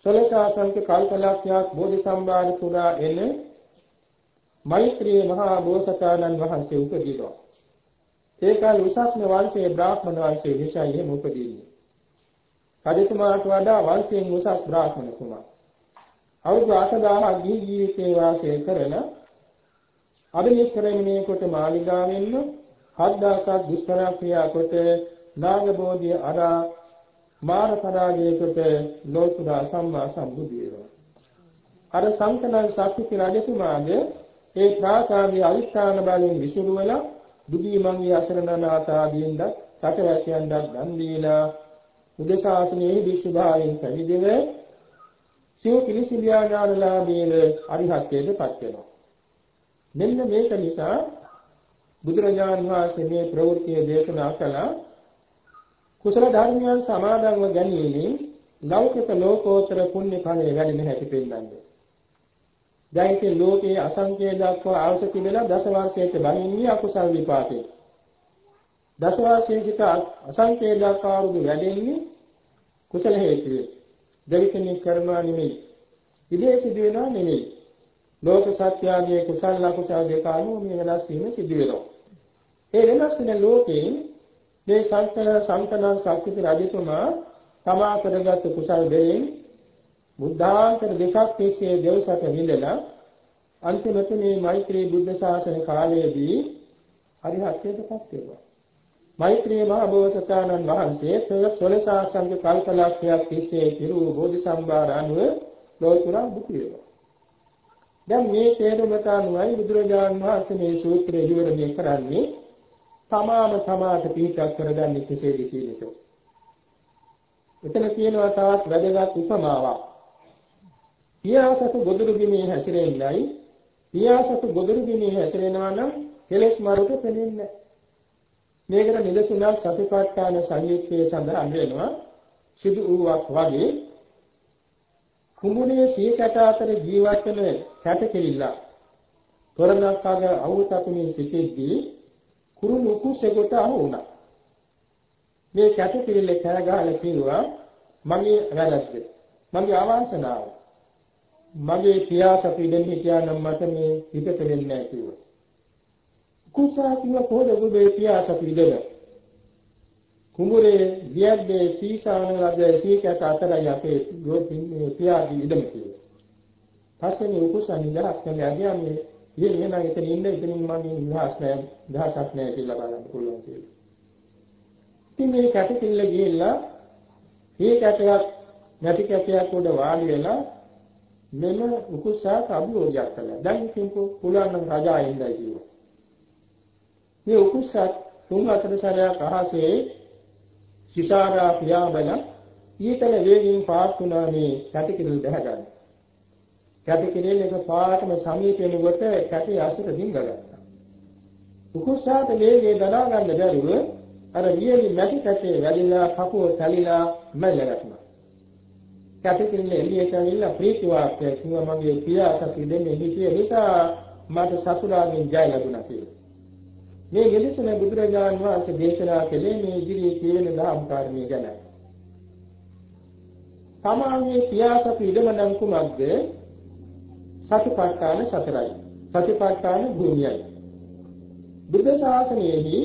සලසාසංක කල්පලක්ෂයක් බෝධි සම්භාර පුරා එන මෛත්‍රී මහා බෝසතාණන් වහන්සේ උපදීනවා. ඒ කාලේ උසස්ම වංශයේ බ්‍රාහ්මණ වංශයේ විශාලයි එහෙම උපදීන්නේ. රජතුමාට වඩා වංශයෙන් උසස් බ්‍රාහ්මණ කුමා. අවුරුදු 8000ක් ගිහි ජීවිතේ වාසය කරන අභිනිෂ්ක්‍රමණය කොට මාලිගාවෙන්ම 7000ක් දුෂ්කර ක්‍රියා කොට නාගබෝධිය අරා මාර පරාජයකට ලෝතුරා සම්මා සම්බුදු වෙනවා. අර සංකලන සක්විති රජතුමාගේ ඒ ප්‍රාසාදී අවිස්ථාන බලයෙන් විසිරුවලා දුගී මංගේ අසරණනාත ආදීන්ද සතරවැසියන්ද දන් දීලා උදේශාසනයේ විශ්වභාවයෙන් පැවිදිව සිය පිළිසිලියා ඥානලාභීව අරිහත්ත්වයට පත් වෙනවා. මෙන්න මේක නිසා බුදුරජාණන් වහන්සේ මේ ප්‍රවෘත්තිය දේශනා කළා කුසල ධර්මයන් සමාදන්ව ගැනීමෙන් ලෞකික ලෝකෝත්තර පුණ්‍ය ඵලයේ වැඩෙන හැටි පෙන්වන්නේ. දැන් ඉතින් ලෝකයේ අසංකේය දක්වා අවශ්‍ය තිබෙන දස වර්ෂයක බණින්නේ අකුසල් විපාකේ. දස වර්ෂයේ සිට අසංකේය දක්වා වරුදු වැඩෙන්නේ කුසල හේතුවේ. දෙවිකෙනෙක් කරනවා නෙමෙයි. විදේශ දිවෙනවා නෙමෙයි. ලෝක සත්‍යයේ කුසල අකුසල දෙක අනුව මේ වෙනස් වීම සිදු වෙනවා. ඒ වෙනස් වෙන ලෝකේ මේ සංකල සංකලන ශක්ති රජතුමා තමා කරගත් කුසල් දෙයින් බුද්ධාන්තර දෙකක් තිස්සේ දෙවසක විඳලා අන්තිමට මේ මෛත්‍රී බුද්ධ ශාසන කාලයේදී හරිහත්යටපත් වෙනවා. මෛත්‍රී මහ බෝසතාණන් වහන්සේ සොලසාසංග කල්පලක්ෂයක් තිස්සේ පිරු බෝධි සම්භාර අනුව ලෝතුරා දුක් වේවා. දැන් මේ තේරුමට අනුවයි බුදුරජාණන් වහන්සේ මේ සූත්‍රය විවරණය කරන්නේ තමාම තමාට පිටක් කරගන්නේ කෙසේද කියන එක. එතන කියනවා තවත් වැදගත් උපමාවක්. පියාසතු ගොදුරු බිමේ හැසිරෙන්නයි පියාසතු ගොදුරු බිමේ හැසිරෙනවා නම් කෙලෙස් මරුට පෙනෙන්නේ මේකට නිදසුනක් සතිපට්ඨාන සංයුක්තයේ සඳහන් වෙනවා සිදු වූවක් වගේ කුඹුනේ සීකට අතර ජීවත් වෙන කැටකෙලිල්ල තොරණක් අග අවුතපුනේ සිටෙද්දී කුරුළු කුසෙකට අහු වුණා මේ කැටකෙලිල්ල කෑ ගහලා කිව්වා මගේ වැරද්ද මගේ අවාසනාව මගේ පියා සපිඩෙන් හිටියා නම් මට මේ හිතට වෙන්නේ නැහැ කිව්වා. කුසා කිව්ව කොහොමද ඔබේ පියා සපිඩෙන? කුඹුරේ වියද්දේ සීසාන ලද සීකට අතරයි අපේ ගෝපින් පියාගේ ඉඩම කිව්වා. පස්සේ මේ කුසා නිදහස් කරලා ගියා මේ ඉතින් එහෙනම් එතන ඉන්න ඉතින් මගේ විහාස නැහැ, දහසක් නැහැ කියලා බලන්න පුළුවන් කියලා. ඉතින් මේ කැටකිල්ල ගිහිල්ලා මේ කැටයක් නැති කැටයක් උඩ වාඩි වෙලා මෙන්න උකුසාට අභියෝගයක් කළා. දැන් ඉතින් පුළුවන් නම් රජා ඉඳයි කිව්වා. මේ උකුසත් තුන් හතර සැරයක් අහසේ සිසාරා පියාඹන ඊතල වේගින් පාත් වුණා මේ කැටකිල්ල දැහගන්න. කැටකිල්ල එක පාටම සමීප වෙනකොට කැටේ අසුර දිංග ගත්තා. උකුසාට වේගේ දරා ගන්න බැරුව අර වියලි මැටි කැටේ වැලිලා කපුව තැලිලා මැල්ලගත්තා. කැටකිල්ල එළියට ඇවිල්ලා ප්‍රීති වාක්‍යය කිව්වා මගේ පියා සතු දෙන්නේ හිතිය නිසා මට සතුරාගෙන් ජය ලැබුණා කියලා. මේ ගෙලිසන බුදුරජාන් වහන්සේ දේශනා කළේ මේ ඉදිරියේ කියන දහම් කාරණේ ගැන. තමාගේ පියාසතු ඉදම නම් කුමක්ද? සතිපට්ඨාන සතරයි. සතිපට්ඨාන භූමියයි. බුද්ධ ශාසනයේදී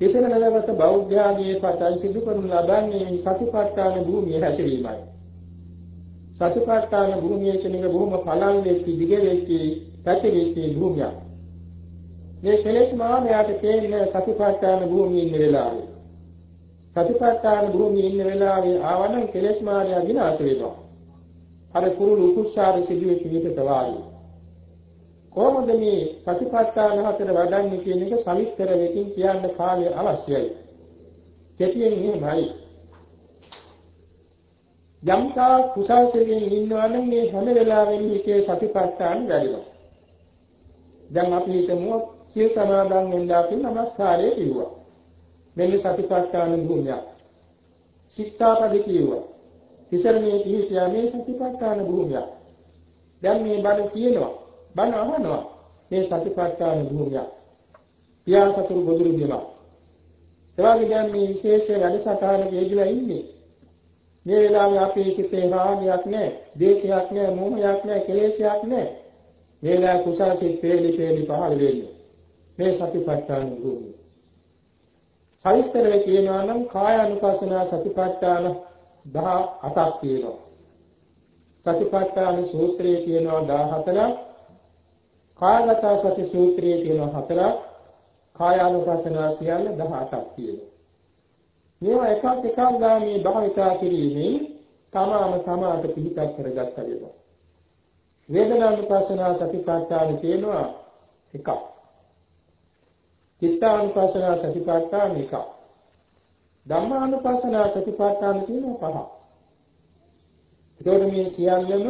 තිසර නලවත බෞද්ධයාගේ පතන් සිදු කරනු ලබන්නේ සතිපට්ඨාන භූමිය හැසිරීමයි. සතිපට්ඨාන භූමිය කියන එක බොහොම පළල් වෙච්ච දිග වෙච්ච පැතිරිච්ච භූමියක්. මේ කෙලෙස් මානයට තේින සතිපට්ඨාන භූමියේ ඉන්න වෙලාවේ සතිපට්ඨාන භූමියේ ඉන්න වෙලාවේ ආවනම් කෙලෙස් මානය විනාශ වෙනවා. අර කුරුළු උකුස්සාර සිදුවෙච්ච විදිහට වාගේ. කොහොමද මේ සතිපට්ඨාන හතර වඩන්නේ කියන එක සවිස්තර වෙකින් කියන්න කාලය අවශ්‍යයි. කෙටියෙන් මෙහෙමයි. යම්තා කුසල්සයෙන් ඉන්නවා නම් මේ හැම වෙලාවෙම හිතේ සතිපට්ඨාන වැඩිනවා. දැන් අපි හිතමු සිය සමාදන් වෙන්න අපි নমස්කාරය කිව්වා. මෙන්න සතිපට්ඨාන භූමිය. ශික්ෂාපද කිව්වා. තිසරණේ පිහිටියා මේ සතිපට්ඨාන භූමිය. දැන් මේ බණ කියනවා. බණ අහනවා. මේ සතිපට්ඨාන භූමිය. පියාසතුරු බොදුරු දෙනවා. එවාගේ දැන් මේ විශේෂ වැඩසටහනක යෙදලා ඉන්නේ. මේ වෙලාවේ අපේ සිතේ රාගයක් නැහැ, දේශයක් නැහැ, මෝහයක් නැහැ, කෙලෙසයක් නැහැ. මේ වෙලාවේ කුසල සිත් පෙරලි පෙරලි පහළ වෙන්නේ. මේ සතිපට්ඨාන භූමිය. සවිස්තරව කියනවා නම් කායානුපස්සනා සතිපට්ඨාන 18ක් තියෙනවා. සතිපට්ඨාන සූත්‍රයේ තියෙනවා 14ක්. කායගත සති සූත්‍රයේ තියෙනවා 4ක්. කායානුපස්සනා සියල්ල 18ක් තියෙනවා. මේවා එකක් එකක් ගාමී භාවිතා කිරීමෙන් තමාම තමාට පිළිපැත් කරගත්ත වේවා. වේදනානුපස්සනා සතිපට්ඨාන තියෙනවා එකක්. චිත්තානුපස්සනා සතිපට්ඨාන එකක්. ධම්මානුපස්සනා සතිපට්ඨාන තියෙනවා පහක්. ඒකෝට මේ සියල්ලම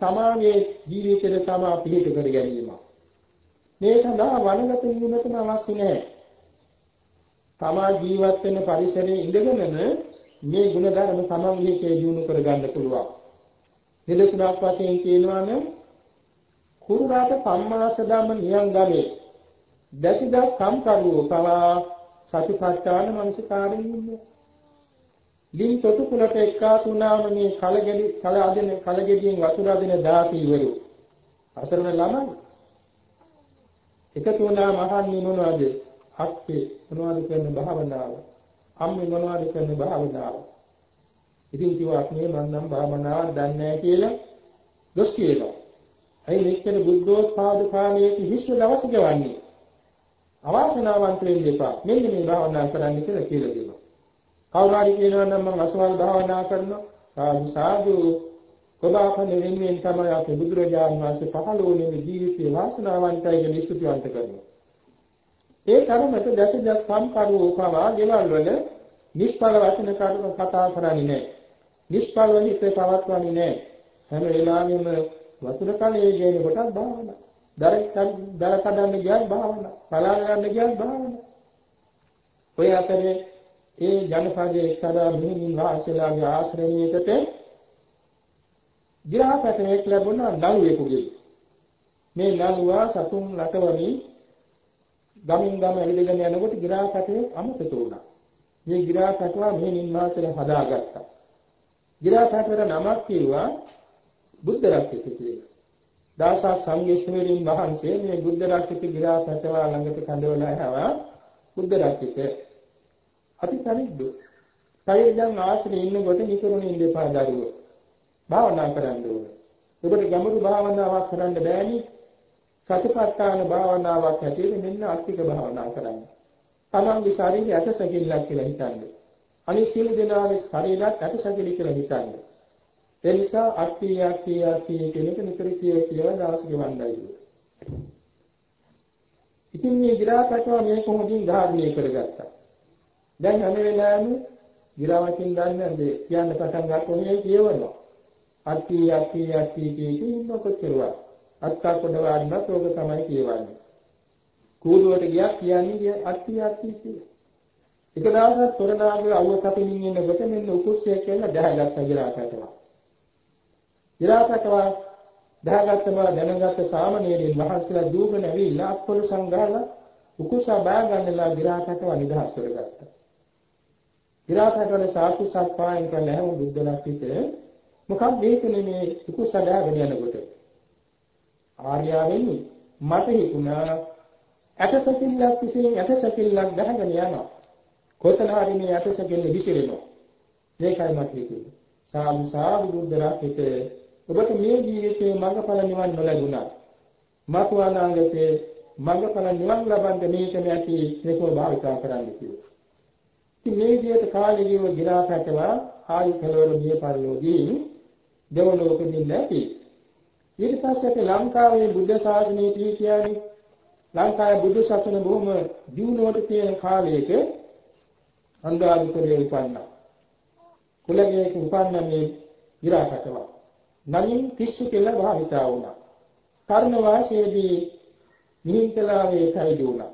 තමාගේ ජීවිතේ තමා පිළිට කර ගැනීම. මේ සඳහා වනගත වීමටම අවශ්‍ය නැහැ. තමා ජීවත් වෙන පරිසරයේ ඉඳගෙනම මේ ಗುಣධර්ම තමන්ගේ කේ දිනු කරගන්න පුළුවන්. නිලතුණක් වශයෙන් කියනවා නම් කුරුරාට පම්මාස ධම්ම නියංගමේ දැසිදා කම්කරුවෝ පවා සතිපට්ඨාන මනසිකාරයෙන් ඉන්නේ. ලින් තොටු කුලට එක්කාසුනාම මේ කලගෙඩි කල අදින කලගෙඩියෙන් වතුර අදින දාසීවරු. අසරණ ළමයි. එකතු වුණා මහන්නේ මොනවද? අක්කේ මොනවද කරන භාවනාව? අම්මේ මොනවද කරන භාවනාව? ඉතින් කිව්වා මේ මම නම් භාවනාවක් දන්නේ නැහැ කියලා දොස් කියනවා ඇයි මෙච්චර බුද්ධෝත්පාද කාලයේ හිස්ව දවස ගෙවන්නේ? අවාසනාවන්ත වෙන්න එපා මෙන්න මේ භාවනා කරන්න කියලා කියලා දෙනවා කවුරු හරි කියනවා නම් මම අසවල් භාවනා කරනවා සාදු සාදු කොබාපන වෙනුවෙන් තමයි අපි බුදුරජාණන් වහන්සේ පහළ වුණේ ජීවිතේ වාසනාවන්තයි කියලා ස්තුතිවන්ත කරනවා ඒ තරමට දැසදස් සම්කරු උපමා ගෙවල් වල නිෂ්ඵල වචන කරුණු කතා කරන්නේ නැහැ. නිෂ්ඵල හිතේ පවත්වන්නේ නැහැ. හැම වෙලාවෙම වතුර කලයේ ගේන කොටත් භාවනා. දර දර කඩන්න ගියත් භාවනා. පලාල ගන්න ගියත් භාවනා. ඔය අතරේ ඒ ජනපදයේ එක්තරා මිනිමින් වාසලාගේ ආශ්‍රමයකට ගිරාපතේක් ලැබුණා නළුවෙකුගේ. මේ නළුවා සතුන් ලකවමින් ගමින් ගම ඇවිදගෙන යනකොට ගිරා කටේ අමතක වුණා. මේ ගිරා කටුවා මේ නින්මාසල හදාගත්තා. ගිරා කටවර නමක් කිව්වා බුද්ධ රක්කිත කියලා. දාසක් සංඝේශ්වරීන් වහන්සේ මේ බුද්ධ රක්කිත ගිරා කටවා ළඟට කඳවලා ආවා බුද්ධ රක්කිත. අපි තනිද්දු. කයෙන් ආශ්‍රේ ඉන්නකොට නිකරුණින් ඉඳපා දරුවෝ. භාවනා කරන්න ඕනේ. ඔබට ගැඹුරු භාවනාවක් කරන්න බෑනේ. සතිපට්ඨාන භාවනාවක් හැටියට මෙන්න අත්තික භාවනා කරන්න. තමන්ගේ ශරීරය ඇටසැකිල්ලක් කියලා හිතන්නේ. අනිත් සියලු දෙනාගේ ශරීරات ඇටසැකිලි කියලා හිතන්නේ. ඒ නිසා අත්ති යක්ති යක්ති කියන එක නිතර කිය කියලා දවස් ගෙවන්නයි. ඉතින් මේ ගිරාපටව මේ කොහොමදින් ධාර්මණය කරගත්තා. දැන් හැම වෙලාවෙම ගිරාවකින් දන්නේ කියන්න පටන් ගන්නකොට මේ කියවනවා. අත්ති යක්ති යක්ති කියන ඉන්න කොච්චරවත්. අත්තා කොට වන්නත් ඕක තමයි කියවන්නේ. කූඩුවට ගියා කියන්නේ අත්ති අත්ති කියලා. එක දවසක් තොරනාගේ අවුව තපින්න ඉන්නකොට මෙන්න උකුස්සය කියලා දැහැගත්ත ගිරාපටව. ගිරාපටව දැහැගත්ත බව දැනගත්ත සාමණේරයන් වහන්සේලා දූගෙන ඇවිල්ලා අපොල සංග්‍රහලා උකුසා බෑ ගන්නලා ගිරාපටව නිදහස් කරගත්තා. ගිරාපටවල සාතු සත්පායන් කරලා හැම බුද්ධලක් විතර මොකක්ද මේකනේ මේ උකුසා දාගෙන යනකොට ආර්යාවෙන්නේ මට හිතුණා ඇටසකිල්ලක් විසින් ඇටසකිල්ලක් ගහගෙන යනවා. කොතන හරි මේ ඇටසකිල්ල විසිරෙනවා. මේකයි මට හිතුනේ. සාදු සාදු බුද්ධ රාජිත ඔබට මේ ජීවිතයේ මඟඵල නිවන් නොලැබුණා. මතු අනාගතයේ මඟඵල නිවන් ලබන්න මේකම ඇති ඒකෝ භාවිතා කරන්න කිව්වා. ඉතින් මේ විදිහට කාලෙකිව ගිරාකටවා ආයු කලවර මිය පරලෝකී දෙවලෝකෙදී නැති ඊට පස්සේ ලංකාවේ බුද්ධ ශාසනය පිහිටියානේ ලංකාවේ බුදු සසුන බොහොම දියුණුවට තියෙන කාලයක අන්දාදිපුරේ උපන්නා කුලගේක උපන්නන්නේ ඉරාකටව නමින් පිස්සු කියලා භාවිතා වුණා. කර්ණ වාසයේදී නිහිතලාවේ කයිද වුණා.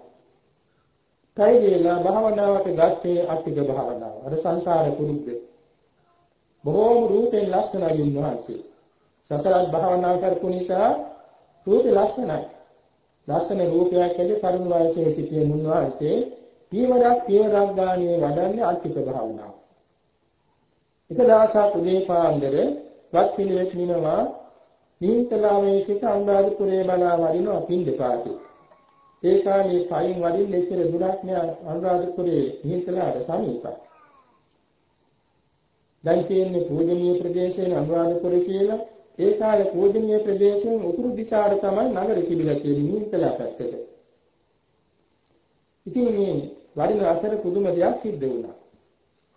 කයිදේලා භාවනාවට ගත්තේ අතික භාවනාව. අර සංසාර කුරුද්ද. බොහෝම රූපෙන් ලස්සනයි උන්වහන්සේ සසරත් භාවනා කරපු නිසා රූපේ ලස්සනයි. ලස්සන රූපයක් ඇති තරුණ වයසේ සිටින මුන්වහන්සේ පියවරක් පියවරක් ගානේ වඩන්නේ අල්පිත භාවනාව. එක දවසක් උදේ පාන්දර වත් පිළිවෙත් නිනවා නිහිතලාවේ සිට අනුරාධපුරේ බලා වඩිනවා පින්දපාතේ. ඒ කාලේ පයින් වඩින්න එච්චර දුරක් නෑ අනුරාධපුරේ නිහිතලාට සමීපයි. දැන් තියෙන්නේ පූජනීය ප්‍රදේශයේ අනුරාධපුර කියලා ඒ කාලේ පූජනීය ප්‍රදේශයෙන් උතුරු දිශාවට තමයි නගර තිබිලා තියෙන්නේ නින්තලා පැත්තට. ඉතින් මේ වරිණ අතර පුදුම දෙයක් සිද්ධ වුණා.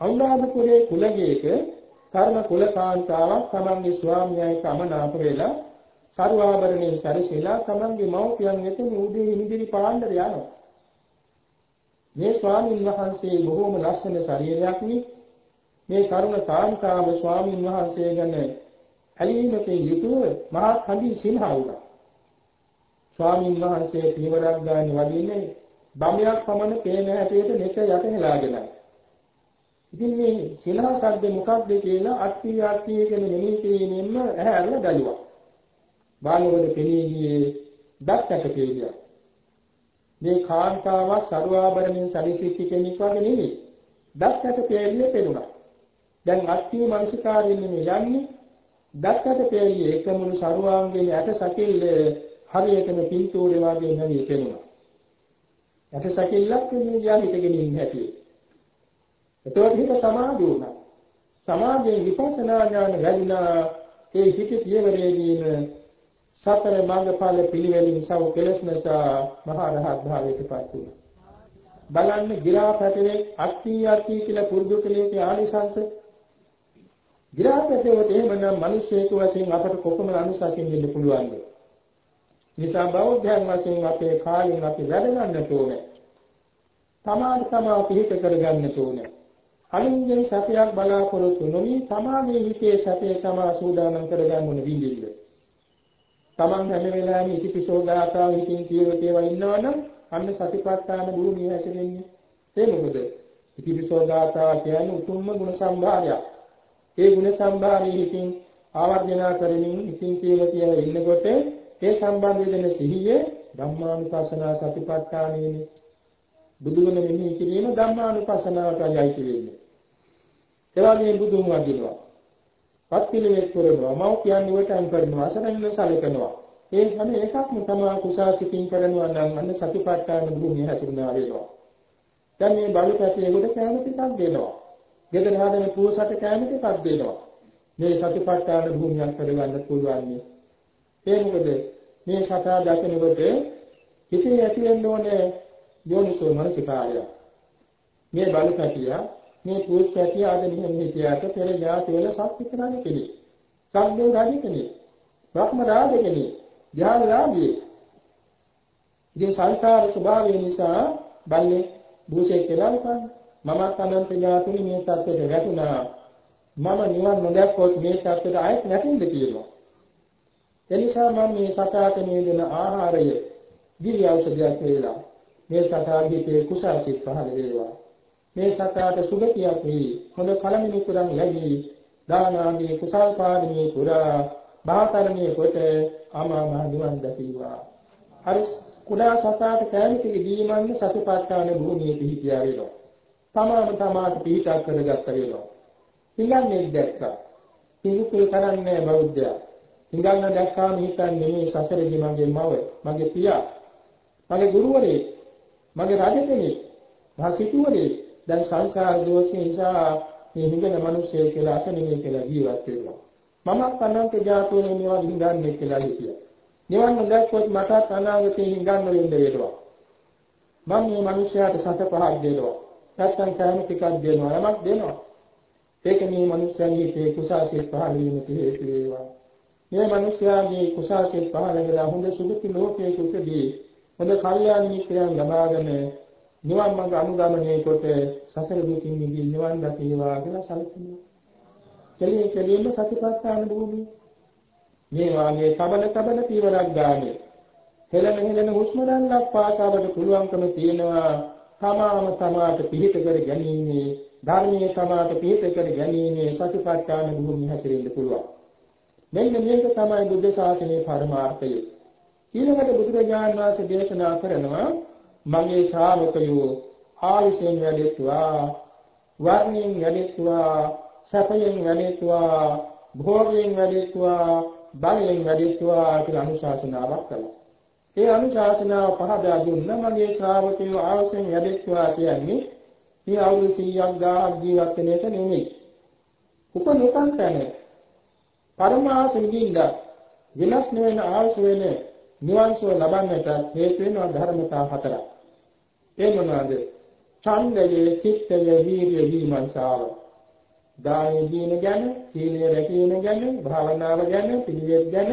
අනුරාධපුරයේ කුලගේක කර්ම කුලකාන්තාවක් තමන්ගේ ස්වාමියායි කමනාප වෙලා සර්වාභරණේ සැරසීලා තමන්ගේ මව්පියන් වෙත උදේ හිමිදිරි පාණ්ඩර යනවා. මේ ස්වාමින් වහන්සේ බොහෝම ලස්සන ශරීරයක් මේ කරුණ කාන්තාව ස්වාමින් වහන්සේ ගැන ඇලීමකින් යුතුව මහත් කඳි සිනහ වුණා. ස්වාමීන් වහන්සේ පියවරක් ගානේ වදින්නේ බඹයක් පමණ පේන හැටියට නෙත යටහෙලාගෙනයි. ඉතින් මේ සිනහ සද්ද මොකක්ද කියලා අත්ති අත්ති කියන මෙනෙහි කිරීමෙන්ම ඇහැරලා බැලුවා. බාලවල පෙනී ගියේ දත්තට පිළිගියා. මේ කාන්තාවක් සරුවාභරණයෙන් සැලසිච්ච කෙනෙක් වගේ නෙමෙයි. දත්තට පෙළියේ පෙනුණා. දැන් අත්ති මනසිකාරයෙන් යන්නේ දැක්කට පෙළියේ එකමුණු සරුවාංගයේ ඇට සකිල්ල හරියටම පින්තූරේ වගේ නැවී පෙනුණා. ඇට සකිල්ලක් කියන්නේ යා හිටගෙන ඉන්න හැටි. එතකොට හිත සමාධි වුණා. සමාධියෙන් විපස්සනා ඥාන වැඩිලා ඒ හිත පියවරේදීම සතර මාර්ගඵල පිළිවෙලින් සව කෙලස් නැසා මහා රහත් භාවයට පත් වුණා. බලන්න ගිරා පැටලේ අත්ති අත්ති කියලා පුරුදු කලේ ආනිසංශ ගිරාපතේවට එහෙමනම් මිනිස්සෙකු වශයෙන් අපට කොපමණ අනුසසින් දෙන්න පුළුවන්ද? නිසා බෞද්ධයන් වශයෙන් අපේ කාලෙන් අපි වැඩ ගන්නට ඕනේ. තමාට තමා පිළික කරගන්නට ඕනේ. අලින්ගෙන් සැපයක් බලාපොරොත්තු නොවි තමාගේ හිතේ සැපේ තමා සූදානම් කරගන්න ඕන විදිහට. තමන් හැම වෙලාවෙම ඉතිපිසෝ ගාථාව හිතින් කියව තේවා ඉන්නවනම් අන්න සතිපට්ඨාන භූමිය හැසිරෙන්නේ. ඒ මොකද? ඉතිපිසෝ ගාථාව කියන්නේ උතුම්ම ගුණ සම්භාරයක්. ඒ ගුණ සම්භාරයේ හිතින් ආවර්ජනා කරමින් ඉතින් කියලා කියලා ඉන්නකොට ඒ සම්බන්ධ වෙන සිහිය ධම්මානුපස්සනා සතිපට්ඨානෙනේ බුදුගුණ මෙහි කිරීම ධම්මානුපස්සනාවටයි අයිති වෙන්නේ. ඒ වගේම බුදුන් වදිනවා. පත්පිළිවෙත් කරනවා, මෞඛ්‍යයන් වටන් කරනවා, අසරණ සැලකනවා. ඒ හැම එකක්ම තමා කුසාසිතින් කරනවා නම් අන්න සතිපට්ඨාන භූමිය හැසිරෙනවා වෙනවා. දැන් මේ බලපෑතියෙකුට කැම ටිකක් දෙනවා. ගෙදර හදන පුවසට කෑම ටිකක් දෙනවා. මේ සතිපට්ඨාන භූමියක් කරගන්න පුළුවන්. ඒ මොකද මේ සතා දකිනකොට හිතේ ඇති වෙන්න ඕනේ යෝනිසෝ මනසිකාරය. මේ බලපැටිය මේ පුස් පැටිය ආද නිහම හිතියට පෙර ජාති වල සත්‍විතරණ කෙනෙක්. සම්දේ රාජි කෙනෙක්. බ්‍රහ්ම රාජ කෙනෙක්. ධ්‍යාන රාජී. ඉතින් සංකාර ස්වභාවය නිසා බල්ලේ භූෂේ කියලා උකන්නේ. මමත් අනන්ත ජාතුනි මේ තත්ත්වයට වැටුණා. මම නිවන් නොදැක්කොත් මේ තත්ත්වයට ආයෙත් නැතිඳ කියනවා. එනිසා මම මේ සතාට නේදන ආහාරය දිව්‍ය ඖෂධයක් වේලා මේ සතාගේ කුසාසිත පහළ වේවා. මේ සතාට සුගතියක් වේ. හොඳ කලමිනිකුරන් ලැබී දාන ආදී කුසල් පාරමී පුරා බාතරණී කොට අමා මහ නිවන් දකීවා. හරි කුඩා සතාට කැමිති දීමන්න සතිපට්ඨාන භූමියේ පිහිටියා වෙනවා. තමාම තමාට පිහිටක් කරගත්ත වෙනවා. පිළිගන්නේ දැක්කා. පිළිකුල් කරන්නේ බෞද්ධයා. පිළිගන්න දැක්කාම හිතන්නේ මේ සසරේදී මගේ මව, මගේ පියා, මගේ ගුරුවරයෙක්, මගේ රජ කෙනෙක්, මා සිටුවරයෙක් දැන් සංසාර දෝෂේ නිසා මේ හිඟන මිනිස්සෙ කියලා අසනිනේ කියලා ජීවත් වෙනවා. මමත් අනන්ත ජාතෝනේ මේවා හිඟන්නේ කියලා හිතියා. නිවන් දැක්කොත් මටත් අනාගතේ හිඟන්න වෙන්න වෙනවා. මම මේ මිනිස්යාට සත පහක් දෙනවා. නැත්තම් කෑම ටිකක් දෙනවා. යමක් දෙනවා. ඒක මේ මිනිස්යාගේ හිතේ කුසාසිත පහළ වීමට හේතු වේවා. මේ මිනිස්යාගේ කුසාසිත පහළ වෙලා හොඳ සුදුසු ලෝකයක උපදී හොඳ කල්යාණ මිත්‍රයන් ලබාගෙන නිවන් මඟ අනුගමනය කොට සසර දුකින් මිදී නිවන් දකීවා කියලා සැලකෙනවා. කෙලින් කෙලින්ම සතිපට්ඨාන භූමිය. මේ වාගේ තබන තබන පීවරක් ගානේ හෙළන හෙළන හුස්ම ගන්නක් පාසාවට පුළුවන්කම තියෙනවා තමාම තමාට පිහිට කර ගැනීම ධර්මයේ තමාට පිහිට කර ගැනීම සතිපට්ඨාන භූමිය හැසිරෙන්න පුළුවන්. මෙන්න මේක තමයි බුද්ධ ශාසනයේ පරමාර්ථය. ඊළඟට බුදුරජාණන් වහන්සේ දේශනා කරනවා මගේ ශ්‍රාවකයෝ ආයුෂයෙන් වැඩෙත්වා වර්ණයෙන් වැඩෙත්වා සැපයෙන් වැඩෙත්වා භෝගයෙන් වැඩෙත්වා බලයෙන් වැඩිත්වා කියලා අනුශාසනාවක් කළා. ඒ අනුශාසනාව පහදා දුන්න මගේ ශ්‍රාවකයෝ ආවසෙන් වැඩිත්වා කියන්නේ මේ අවුරුදු 100ක් 1000ක් ජීවත් වෙන එක නෙමෙයි. උපනුකම් තැන පරමාස විඳින්න විනාශ නොවන ආශ වෙන නිවන්සෝ ලබන්නට හේතු වෙන ධර්මතා හතරක්. ඒ මොනවාද? ඡන්දය, චිත්තය, වීර්ය, විමර්ශාව. දානෙ දීන ගැන, සීලය රැකීම ගැන, භාවනාව ගැන, පිළිවෙත් ගැන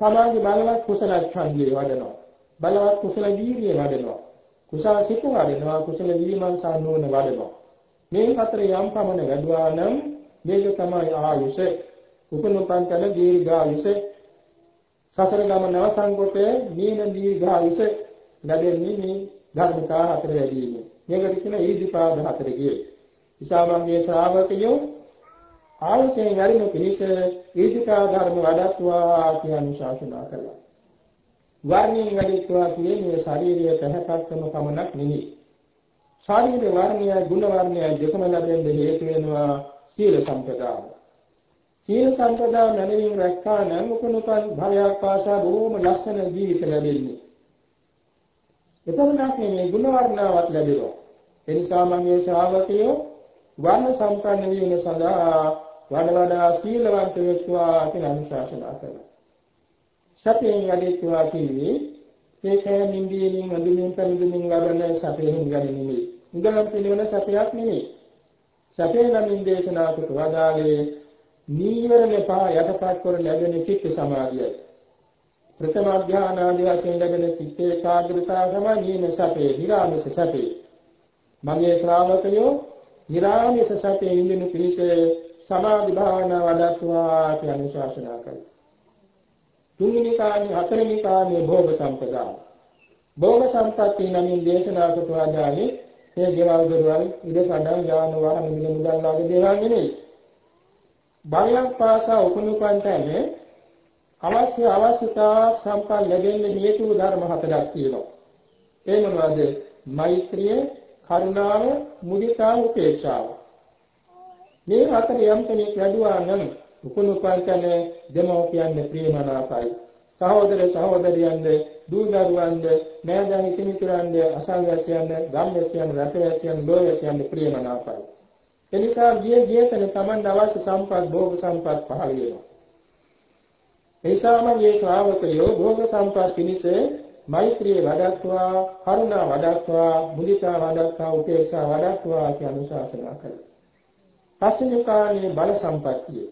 තමාගේ බලවත් කුසල ඡන්දේ වඩනවා. බලවත් කුසල වීර්යය වඩනවා. කුසල සිත වඩනවා, කුසල විමර්ශා නොවන වඩනවා. මේ අතර යම් පමණ වැඩුවා නම් මේක තමයි ආයුෂ. උපනුපන් කල දීර්ඝායුෂ. සසර ගමන අවසන් කොට දීන දීර්ඝායුෂ ලැබෙන්නේ මේ ධර්මතා හතර වැඩිම. මේකට කියන ඊදිපාද හතර කියේ. ඉසාමන්ගේ ශ්‍රාවකයෝ ආයසෙන් වැඩිම පිණිස ඊතිකා ධර්ම වඩත්වා කියන ශාසනා කළා. වර්ණයෙන් වැඩිත්වා කියන්නේ ශාරීරික පැහැපත්කම පමණක් නෙවෙයි. ශාරීරික වර්ණය, ගුණ වර්ණය දෙකම ලැබෙන්න හේතු වෙනවා සීල සම්පදාය. සීල සම්පදාය නැමෙමින් රැක්කා නම් උපනුපන් භවයක් පාසා බොහොම ලස්සන ජීවිත ලැබෙන්නේ. එතනක් නෙමෙයි ගුණ වර්ණාවක් ලැබෙනවා. එනිසා මගේ ශ්‍රාවකයෝ වර්ණ සම්පන්න වීම සඳහා වඩ වඩා සීලවන්ත වෙත්වා කියලා අනුශාසනා කළා. සතියෙන් වැඩිත්වා කිව්වේ ඒකේ නින්දීනින් අඳුමින් පරිදුමින් ලබන සතියෙන් ගන්නේ උදලම් පිළිවෙල සතියක් නෙමෙයි. සතිය නම් දේශනා කොට වදාළේ නීවරණ පහ යටපත් කර ලැබෙන චිත්ත සමාධියයි. ප්‍රථම අධ්‍යාන ආදී වශයෙන් ලැබෙන චිත්ත ඒකාග්‍රතාව තමයි නියම සතිය, විරාමස සතිය. මගේ ශ්‍රාවකයෝ නිරාමිස සතිය ඉඳිනු පිණිස සමාධි භාවනා වඩත්වා කියන අනුශාසනා කරයි. තුන්වෙනි කාණි හතරවෙනි කාණි භෝග සම්පදා. භෝග සම්පatti නමින් දේශනා කොට ආදානේ මේ දේවල් දරුවල් ඉඩ කඩම් යාන වාහන මිල මුදල් ආදී දේවල් නෙමෙයි. බලයක් පාසා උපනුපන්තනේ අවශ්‍ය අවශ්‍යතා සම්පන්න ලැබෙන්න හේතු ධර්ම හතරක් තියෙනවා. ඒ මොනවද? මෛත්‍රිය, කරුණාව, මුදිතාව, උපේක්ෂාව. මේ හතර යම් කෙනෙක් වැඩුවා නම් උපනුපන්තන දෙමෝපියන්ගේ ප්‍රේමනාපයි. සහෝදර සහෝදරියන්ද, දූ දරුවන්ද, නෑදෑයන් කිමිතුරන්ද, අසල්වැසියන්ද, ගම්වැසියන්, රටවැසියන්, ලෝවැසියන් ප්‍රේමනාපයි. එනිසා ගිය ගියතන Taman අවශ්‍ය සම්පත් භෝග සම්පත් පහළ වෙනවා. එයිසාමගේ ශ්‍රාවකයෝ භෝග සම්පත් පිණිස මෛත්‍රිය වඩත්වා කරුණා වඩත්වා මුදිතා වඩත්වා උපේක්ෂා වඩත්වා කියන ශාසනා කළා. පස්වෙනි කාණේ බල සම්පත්තිය.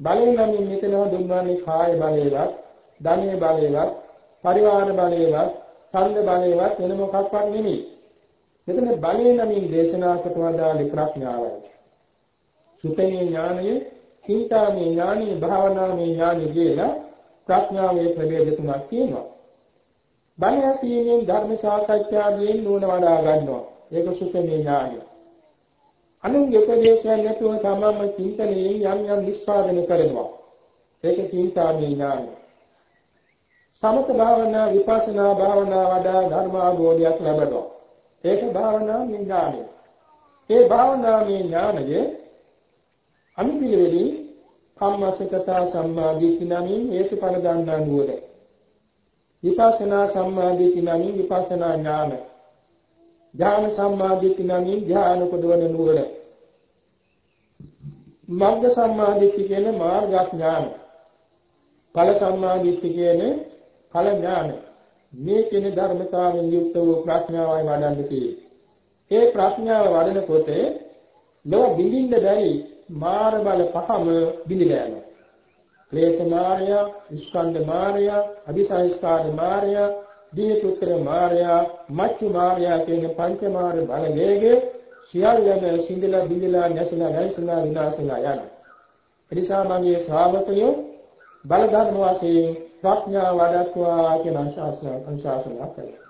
බලය නම් මෙතන දුන්නානේ කාය බලයවත්, ධනෙ බලයවත්, පරිවාර බලයවත්, ඡන්ද බලයවත් වෙන මොකක්වත් නෙමෙයි. මෙතන බලය නමින් දේශනා කොට වදාළේ ප්‍රඥාවයි. සුතේ ඥානය, චින්තාමේ ඥානය, භාවනාමේ ඥානය කියලා ප්‍රඥාවේ ප්‍රභේද තුනක් තියෙනවා. බණ ඇසීමෙන් ධර්ම සාකච්ඡාවෙන් නුවණ වඩා ගන්නවා. ඒක සුතේ ඥානය. අනුන්ගේ උපදේශයන් නැතුව තමම චින්තනයෙන් යම් යම් නිස්පාදනය කරනවා. ඒක චින්තාමේ ඥානය. සමත භාවනා විපස්සනා භාවනා වඩා ධර්ම අවබෝධයක් ලැබෙනවා. ඒක භාවනාමය ඥානය. ඒ භාවනාමය ඥානය අනුපිළිවෙලින් කම්මසකතා සම්මාදිට්ඨි නමින් හේතුඵල දන්නා නුවර. විපස්සනා සම්මාදිට්ඨි නමින් විපස්සනා ඥාන. ඥාන සම්මාදිට්ඨි නමින් ඥාන උපදවන නුවර. මග්ග සම්මාදිට්ඨි කියන මාර්ග ඥාන. ඵල සම්මාදිට්ඨි කියන්නේ ඵල ඥාන. මේ කියන ධර්මතාවයෙන් යුක්ත වූ ප්‍රඥාවයි වඩන්න තියෙන්නේ. ඒ ප්‍රඥාව වඩනකොට ලෝ බිඳින්න බැරි මාර බල පහම බිඳිලා යනවා. ක්ලේශ මාරය, ස්කන්ධ මාරය, අபிසංස්කාර මාරය, දීපුත්‍ර මාරය, මච්චු මාරය කියන පංච මාර බල වේගේ සියල්ලම සිඳලා බිඳලා නැසලා නැසලා විනාශලා යනවා. එනිසා මගේ ශ්‍රාවකයෝ බල ධර්ම වශයෙන් ප්‍රඥා වඩත්වා කියන අනුශාසනා කළා.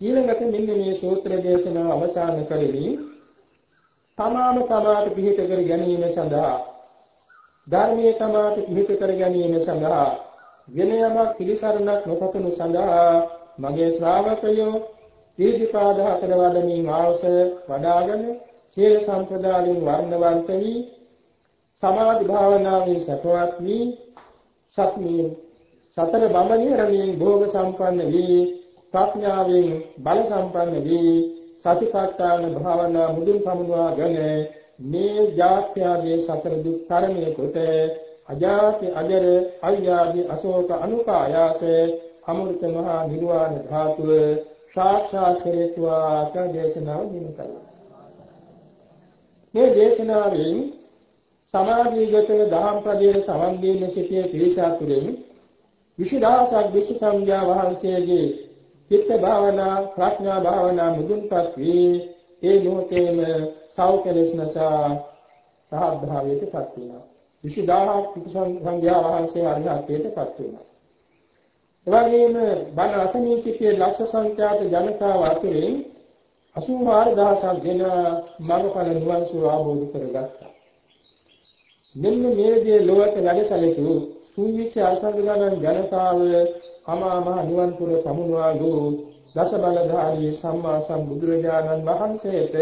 ඊළඟට මෙන්න මේ සූත්‍ර දේශනාව අවසන් කරෙමින් තමාම තමාට පිහිට කර ගැනීම සඳහා ධර්මයේ තමාට පිහිට කර ගැනීම සඳහා වෙන යමක් පිළිසරණක් නොපතනු සඳහා මගේ ශ්‍රාවකයෝ දීර්ඝපාද හතර වඩමින් ආවස වඩාගෙන සීල සම්ප්‍රදායෙන් වර්ණවන්ත වී සමාධි භාවනාවෙන් සතවත් වී සත්මී සතර බඹනිරමින් භෝග සම්පන්න වී ප්‍රඥාවෙන් බල සම්පන්න වී සතිපට්ඨාන භාවනා මුදුන් පමුණවාගෙන මේ ජාත්‍යාගේ සතර දුක් තරණය කොට අජාති අජර අය්‍යාදී අශෝක අනුකායාස අමෘත මහා නිර්වාණ ධාතුව සාක්ෂාත් කෙරෙත්වා කියන දේශනාව දින කළා. මේ දේශනාවෙන් සමාධිගතව දහම් පදයේ සමන් දීන සිටියේ පිරිසතුරින් විශිදාසක් විශි සංඥා වහන්සේගේ චිත්ත භාවනා ප්‍රඥා භාවනා මුදුන්පත් වී ඒ මොහොතේම සෞඛලස්නසා සහභාගීත්වපත් වෙනවා. විශිදාහක් සංඥා වහන්සේ අරිහත්ත්වයටපත් වෙනවා. එවැගේම බණ අසනී සිටියේ ලක්ෂ සංඛ්‍යාත ජනතාව අතරින් 84000ක් දෙන මඟඵල නිවන් සුව ආબોධ කරගත්තා. මෙන්න මේ විදිහේ ලෝක වැඩසැලසු සූවිසි අසංග ගණන් ජනතාව අමා මහ නිවන් පුර පමුණවා වූ දස බලධාරී සම්මා සම්බුදුරජාණන් වහන්සේට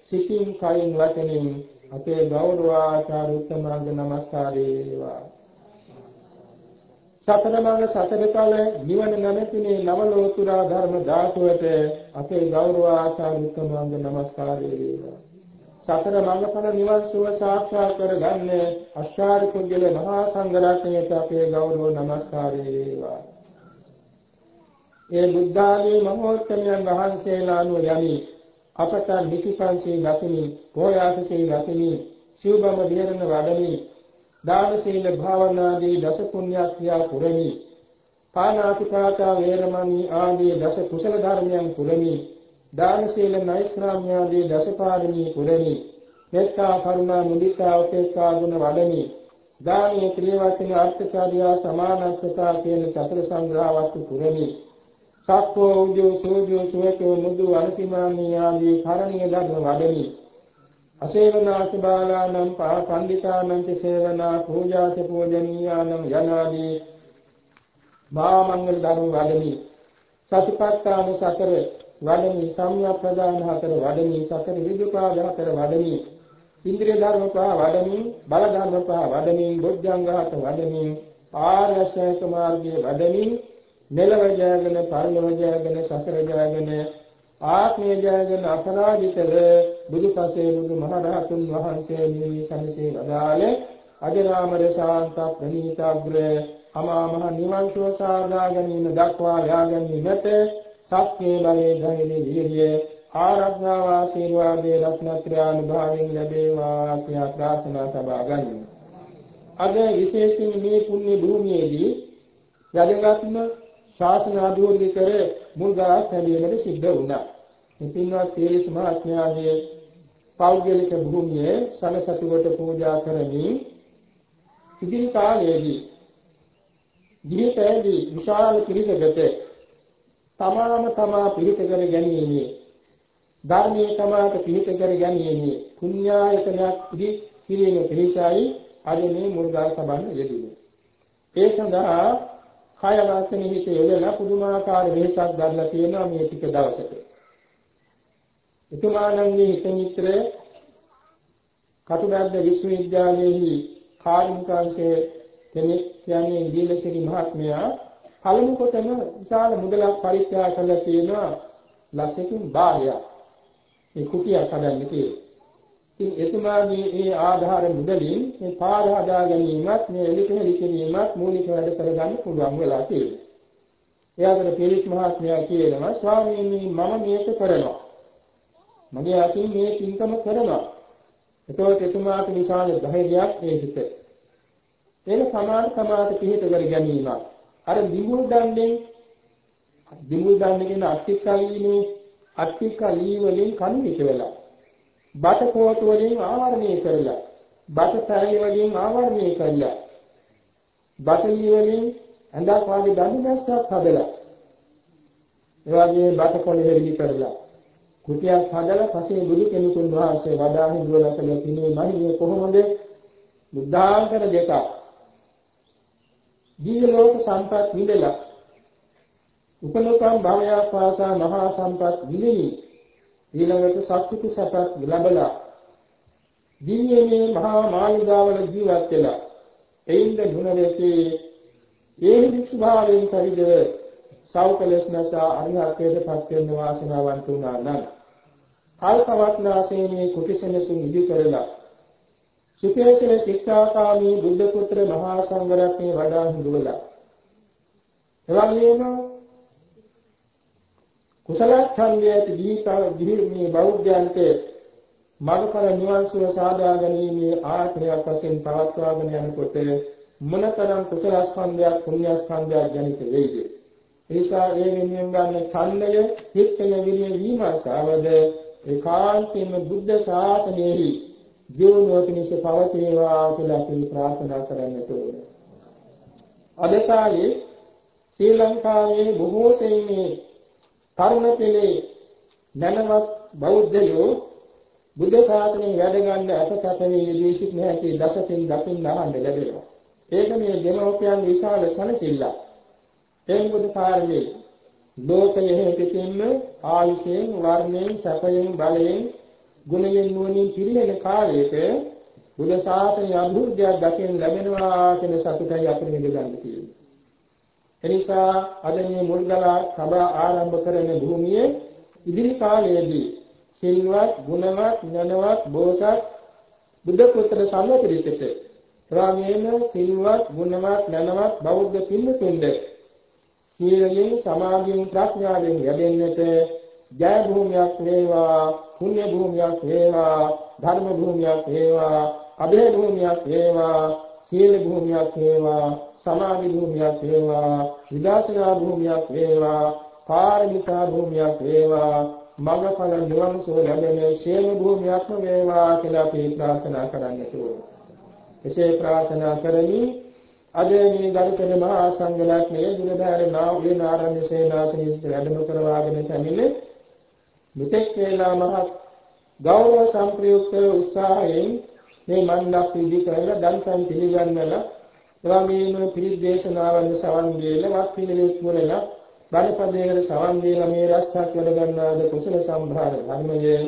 සිතින් කයින් වචනින් අපේ ගෞරවාචාර උත්තමාංග නමස්කාරය වේවා. සතර මඟ සතර කල නිවන නැමැතිනේ නවලෝතුරා ධර්ම ධාතුවට අපේ ගෞරවාචාර උත්තමාංග නමස්කාරය වේවා. සතර මඟඵල නිවන් සුව සාක්ෂාත් කරගන්න අෂ්ටාරි කුජල මහා සංඝරත්නයට අපේ ගෞරව නමස්කාරය වේවා. ඒ බුද්ධාදී මහෝත්තමයන් වහන්සේලා අනුව යමි අපට නිතිපන්සේ ගතිමි, පෝයාසසේ ගතිමි, සිව්බම විහරණ වඩමි, දාන සීල භාවනාදී දස පුණ්‍ය ක්‍රියා පුරමි, පානාතිපාතා වේරමණී ආදී දස කුසල ධර්මයන් පුරමි. දාන සීල නෛෂ්ක්‍රාම්‍ය ආදී දසපාරමී පුරමි මෙත්තා කරුණා මුදිතා උපේක්ඛා ගුණ වඩමි. දානීය ක්‍රියාවකින අර්ථකාරියා සමානත්වතා කියන චතුර සංග්‍රහවත් පුරමි සක්කෝ උජෝ සෝජෝ සුවකෝ මුදු අනතිමානී ආදී කරණීය ධර්ම වඩමි. අසේවනාච බාලානම් පා පණ්ඩිතානම් ච සේවනා පූජාච පූජනීයානම් යනාදී මා මංගල ධර්ම වඩමි. සතිපට්ඨාන සතර වඩමි සම්‍යක් ප්‍රදාන හතර වඩමි සතර විදුපාද හතර වඩමි. ඉන්ද්‍රිය ධර්ම පහ වඩමි බල ධර්ම පහ වඩමි බුද්ධංග හත වඩමි ආර්ය අෂ්ටාංග මාර්ගයේ වඩමි මෙලව ජයගෙන පරලොව ජයගෙන සසර ජයගෙන ආත්මය ජයගෙන අපරාජිතව බුදුපසේ බුදු මහරහතුන් වහන්සේ නිවි සම්සේ වදාළේ අජරාමර ශාන්ත ප්‍රණීතග්‍ර අමා මහ නිවන් සුව සාදා ගැනීම දක්වා යා ගැනීමට සත්‍ය බලයේ ධෛර්ය විරිය ආරක්ෂා වාසීර්වාදයේ රත්නත්‍රානුභාවයෙන් ලැබේවා කියලා ප්‍රාර්ථනා සබා ගනිමු. අද විශේෂයෙන් මේ පුණ්‍ය භූමියේදී යදගත්ම ශාසන අභිවෘද්ධි කර මුල්ගාක් ලැබීමට සිද්ධ වුණා. මේ පින්වත් තේරිස් මහත්මයාගේ පෞද්ගලික භූමියේ සනසතුවට පූජා කරමින් ඉදිරි කාලයේදී ජීවිතයේදී විශාල පිරිසකට තමාම තමා පිළිත කර ගැනීමේ ධර්මයේ තමාට පිළිත කර ගැනීමේ පුණ්‍යායතනයක් ඉදි කිරීම පිණිසයි අද මේ මුල්ගල් සබන් යෙදුනේ. ඒ සඳහා කය වාසන හිත යොදලා පුදුමාකාර වෙහසක් දරලා තියෙනවා මේ ටික දවසක. එතුමාණන්ගේ හිත මිත්‍ර කටුබැද්ද විශ්වවිද්‍යාලයේහි කාර්මිකාංශයේ කෙනෙක් කියන්නේ දීලසිරි මහත්මයා පළමු කොටම විශාල මුදලක් පරිත්‍යාග කළා තියෙනවා ලක්ෂකින් භාගයක්. මේ කුටියක් හදන්න කියලා. ඉතින් එතුමාගේ මේ ආධාර මුදලින් මේ පාර හදා ගැනීමත් මේ එලිපෙලි කිරීමත් මූලික වැඩ කරගන්න පුළුවන් වෙලා තියෙනවා. එයාගේ පිරිස් මහත්මයා කියනවා ස්වාමීනි මම මේක කරනවා. මගේ අතින් මේ පින්කම කරනවා. එතකොට එතුමාට විශාල ධෛර්යයක් මේ හිතේ ඒක සමාන සමාත පිහිට කර ගැනීමක්. අර දිමුල් දන්නේ දිමුල් දන්නේ කියන අත්තිකලීනේ අත්තිකලී වලින් කණිවිත වෙලා. බත කෝටු වලින් ආවරණය කරලා. බත පැරි වලින් ආවරණය කරලා. බත වලින් ඇඳක් වාගේ දඬු මැස්සක් හදලා. ඒ වගේ බත කොළ වෙලි කරලා. කුටියක් හදලා පස්සේ බුදු කෙනෙකුන් වහන්සේ වඩා හිඳුවලා කළ පිනේ මහිනේ කොහොමද? බුද්ධාංකර දෙකක් දිව්‍ය ලෝක සම්පත් විඳලා උපලෝකම් භවයක් වාසා මහා සම්පත් විඳිනි. ඊළඟට සත්‍විත සපත් ලැබලා දිව්‍යමේ මහා මාළිගාවල ජීවත් වෙලා එයින්ද ගුණරේකේ ඒ වික්ෂභාවයෙන් පරිද සෞකලස්නස අරිහත්ත්වයට පත් වෙන වාසනාවන්ත වුණා නම් කල්පවත්නාසේනේ කුටිසෙනසුන් ඉදි කරලා සුපේසල ශික්ෂාකාමී බුද්ධ පුත්‍ර මහා සංඝරත්නයේ වඩා හිඳුවලා. එවැගේම කුසල ඡන්දයට දීපා දිවිමේ බෞද්ධයන්ට මාර්ගඵල නිවන් සුව සාදා ගැනීමේ ආත්මයක් වශයෙන් පවත්වාගෙන යනකොට මොනතරම් කුසල ස්කන්ධයක් පුණ්‍ය ස්කන්ධයක් ජනිත වෙයිද? එනිසා ඒ වෙනුවෙන් ගන්න ඡන්දය චිත්තය විරිය විමසාවද ඒකාන්තයෙන්ම බුද්ධ ශාසනයෙහි දියුණුව පිණිස පවතිනවා කියලා අපි ප්‍රාර්ථනා කරන්නට ඕනේ. අද කාලේ ශ්‍රී ලංකාවේ බොහෝ සෙයින්ේ තරුණ පෙළේ නැනවත් බෞද්ධයෝ බුද්ධ ශාසනය වැඩ ගන්න අපකපනේ යෙදී සිටින හැටි දසකින් දකින්න අහන්න ලැබෙනවා. ඒක මේ දෙමෝපියන් විශාල සනසිල්ල. ඒ මොකද කාර්යයේ ලෝකයේ පිටින්ම ආයුෂයෙන් වර්ණයෙන් සැපයෙන් බලයෙන් ගුණයෙන් නුවණින් පිරිහෙන කාලයක බුද්ධ ශාසනය අභිවෘද්ධියක් දකින්න ලැබෙනවා කියන සතුටයි අපිට නිදගන්න තියෙන්නේ. එනිසා අද මේ මුල්ගලා සභා ආරම්භ කරන භූමියේ ඉදිරි කාලයේදී සිල්වත්, ගුණවත්, ඥානවත්, බෝසත් බුද්ධ පුත්‍ර සම්ප්‍රතිසිත රාමේන සිල්වත්, ගුණවත්, ඥානවත් බෞද්ධ පින්තුන්ද සීලයෙන්, සමාධියෙන්, ප්‍රඥාවෙන් ලැබෙන්නට ජය භූමියක් වේවා පුණ්‍ය භූමියක් වේවා ධර්ම භූමියක් වේවා අභය භූමියක් වේවා සීල භූමියක් වේවා සමාධි භූමියක් වේවා විදර්ශනා භූමියක් වේවා පාරමිතා භූමියක් වේවා මඟඵල නිවන් සුව ලැබෙන ශේම භූමියක්ම වේවා කියලා අපි ප්‍රාර්ථනා කරන්නට ඕනේ. එසේ ප්‍රාර්ථනා කරමින් අද මේ ගරුතර මහා සංඝරත්නයේ දුරදාර නා වේන ආරණ්‍ය සේනාසනයේ වැඩම කරවාගෙන පැමිණ මෙතෙක් වේලා මහත් ගෞරව සම්ප්‍රයුක්ත උත්සාහයෙන් මේ මණ්ඩප විදි කරලා දන්සන් පිළිගන්නලා එවැගේම පිළිත් දේශනාවන් සවන් දීලා වත් පිළිවෙත් මුරලා බණපදයකට සවන් දීලා මේ රස්තක් වැඩ ගන්නාද කුසල සම්භාර ධර්මයේ.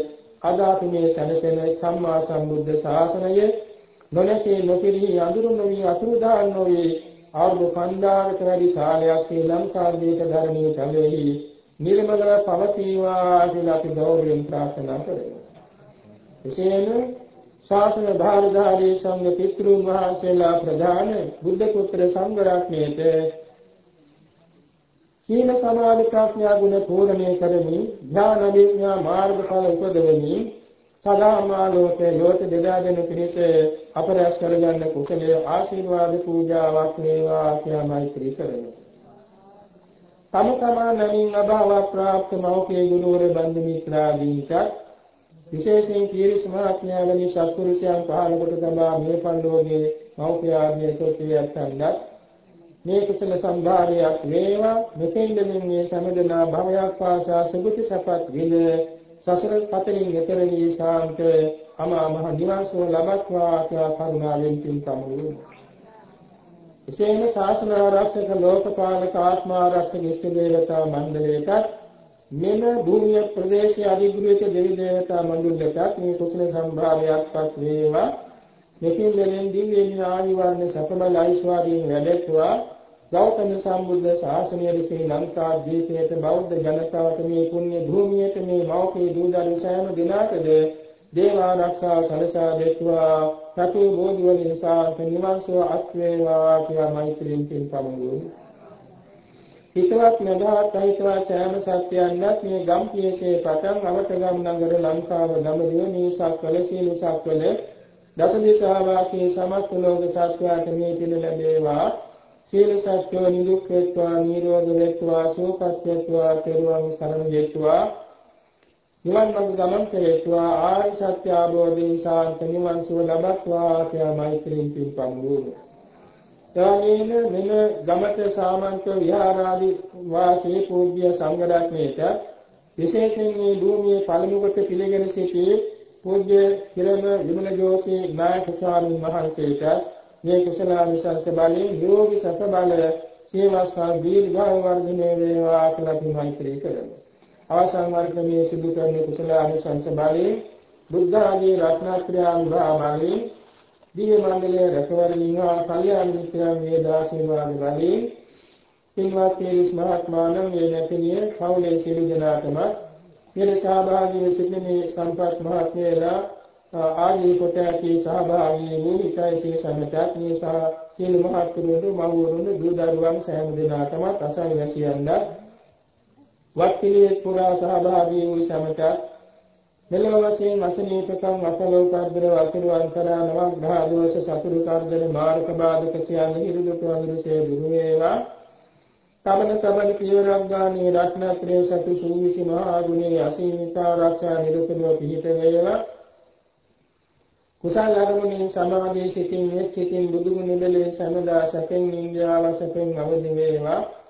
අද අපි මේ සැනසෙන සම්මා සම්බුද්ධ ශාසනය නොනැසී නොපිරී අඳුරු නොවි අතුරුදාන් නොවි අවුරුදු 5000කට වැඩි කාලයක් ශ්‍රී ලංකාවේ ධර්මයේ තලෙහි නිර්මලව පවතිවා කියලා අපි ගෞරවයෙන් ප්‍රාර්ථනා කරමු. එසේම ශාසන භාරධාරී සංඝ පිතෘන් වහන්සේලා ප්‍රධාන බුද්ධ පුත්‍ර සංඝ රත්නයේත සීල සමාධි ප්‍රඥා ගුණ පූර්ණණය කරමින් ඥාන විඥා මාර්ගඵල උපදවමින් සදාමාලෝකේ ලෝක දෙදාගෙන පිණිස අපරස් කරගන්න කුසලයේ ආශිර්වාද පූජාවක් වේවා කියලා මෛත්‍රී කරනවා. තම තමා නමින් අභාව ප්‍රාප්ත මෞඛේ ගුරුවර බන්දු මිත්‍රාදීන්ට විශේෂයෙන් කීරිස් මහත්මයාගේ සත්පුරුෂයන් පහළ කොට තබා මේ පඬෝගේ මෞඛ්‍ය ආදී කොටියන්ට මේ කුසල සම්භාරයක් වේවා. මෙතෙන්දමින් මේ සමදනා භවයක් පාසා සුගති සපත් විද සසර පතලින් එතර වී ශාන්ත අමා මහ නිවන් සුව ලබත්වා කියලා කරුණාවෙන් පින් පමුණු එසේම ශාසන ආරක්ෂක ලෝකපාලක ආත්මාරක්ෂක ඉෂ්ට දේවතා මණ්ඩලයටත් මෙම භූමිය ප්‍රදේශයේ අධිග්‍රහිත දෙවි දේවතා මණ්ඩලයටත් මේ කුසල සම්භාවයක්පත් වේවා. මෙකින් දෙලෙන් දිව්‍ය ඥානි වර්ණ සකල ඓශ්වර්යයෙන් වැඩෙත්වා ගෞතම සම්බුද්ධ ශාසනයේ ශ්‍රී ලංකා දීපයට බෞද්ධ ජනතාවට මේ පුණ්‍ය භූමියට මේ මෞඛේ දූදරු සෑම දිනකද දේව ආරක්ෂා සලසා දෙත්වා. සතු බෝධි වලින් සාන්ත නිවන් සුව අත් වේවා කියලා මෛත්‍රියෙන් පින් පමුණුවමු. හිතවත් නදාත් හිතවත් සෑම සත්‍යයන්වත් මේ ගම්පියසේ පටන් අවතගම් නගර ලංකාව ගමදිව මේ සක්වල සීල සක්වල දස දිසා වාසී සමස්ත ලෝක සත්‍යයට මේ පින ලැබේවා. සීල සත්‍යෝ නිදුක් වේත්වා නිරෝධ වේත්වා සෝපත් වේත්වා පෙරවන් සරණ වේත්වා නිවන් මඟ ගමන් කෙරේත්වා ආරි සත්‍ය අවබෝධයෙන් සාන්ත නිවන් සුව ලබත්වා කියලා මෛත්‍රියෙන් පින්පමුණු. එවැනිම මෙම ගමත සාමන්ත විහාරාදී වාසී පූජ්‍ය සංඝ රත්නයේත විශේෂයෙන් මේ භූමියේ පළමු කොට පිළිගෙන සිටි පූජ්‍ය කිරම විමල ජෝති නායක ස්වාමීන් වහන්සේට මේ කුසලානිසංස බලයෙන් නිරෝගී සත බල සේවාස්ථාන දීර්ඝව වර්ධනය වේවා කියලා අපි මෛත්‍රී කරමු. අවසන් වර්ගයේ සිදු කරන කුසලානිසංස බලයෙන් බුද්ධ ආදී රත්නත්‍රයන් භාමලයෙන් දිව්‍ය මණ්ඩලයේ රැකවරණින් හා කල්යාණ මිත්‍රයන් මේ දාසීවාද බලයෙන් පින්වත් පිරිස් මහත්මාණන් මේ නැතිනිය කවුලේ සිළු දනාතම මෙලෙස සහභාගී සිටින මේ සම්පත් මහත්මයලා ආදී කොට ඇති සහභාගී වූ ඉතයිසේ සමටත් මේ සහ සීල මහත්තුරුන් මව්වරුන් දූ දරුවන් සෑම දෙනාටම අසයි වැසියන්ද වත්පිළිවෙත් පුරා සහභාගී වූ සමටත් මෙලොව වශයෙන් අසනීපකම් අපලෝකද්දර වතුරු අන්තරා නවග්‍රහ දෝෂ සතුරු කාර්දන මාර්ග බාධක සියල්ල හිරුදුතු අනුරසේ දුරු වේවා. තමන තමන පියවරක් ගානේ රත්නත්‍රේ සතු සූවිසි මහා ගුණේ අසීමිත ආරක්ෂා නිරතුරුව පිහිට වේවා. කුසල අරමුණින් සමාධිය සිතින් වෙච්චිතින් බුදුගුණ නිදලේ සමදා සැපෙන් ඉන්ද්‍රියාව සැපෙන් අවදි වේවා.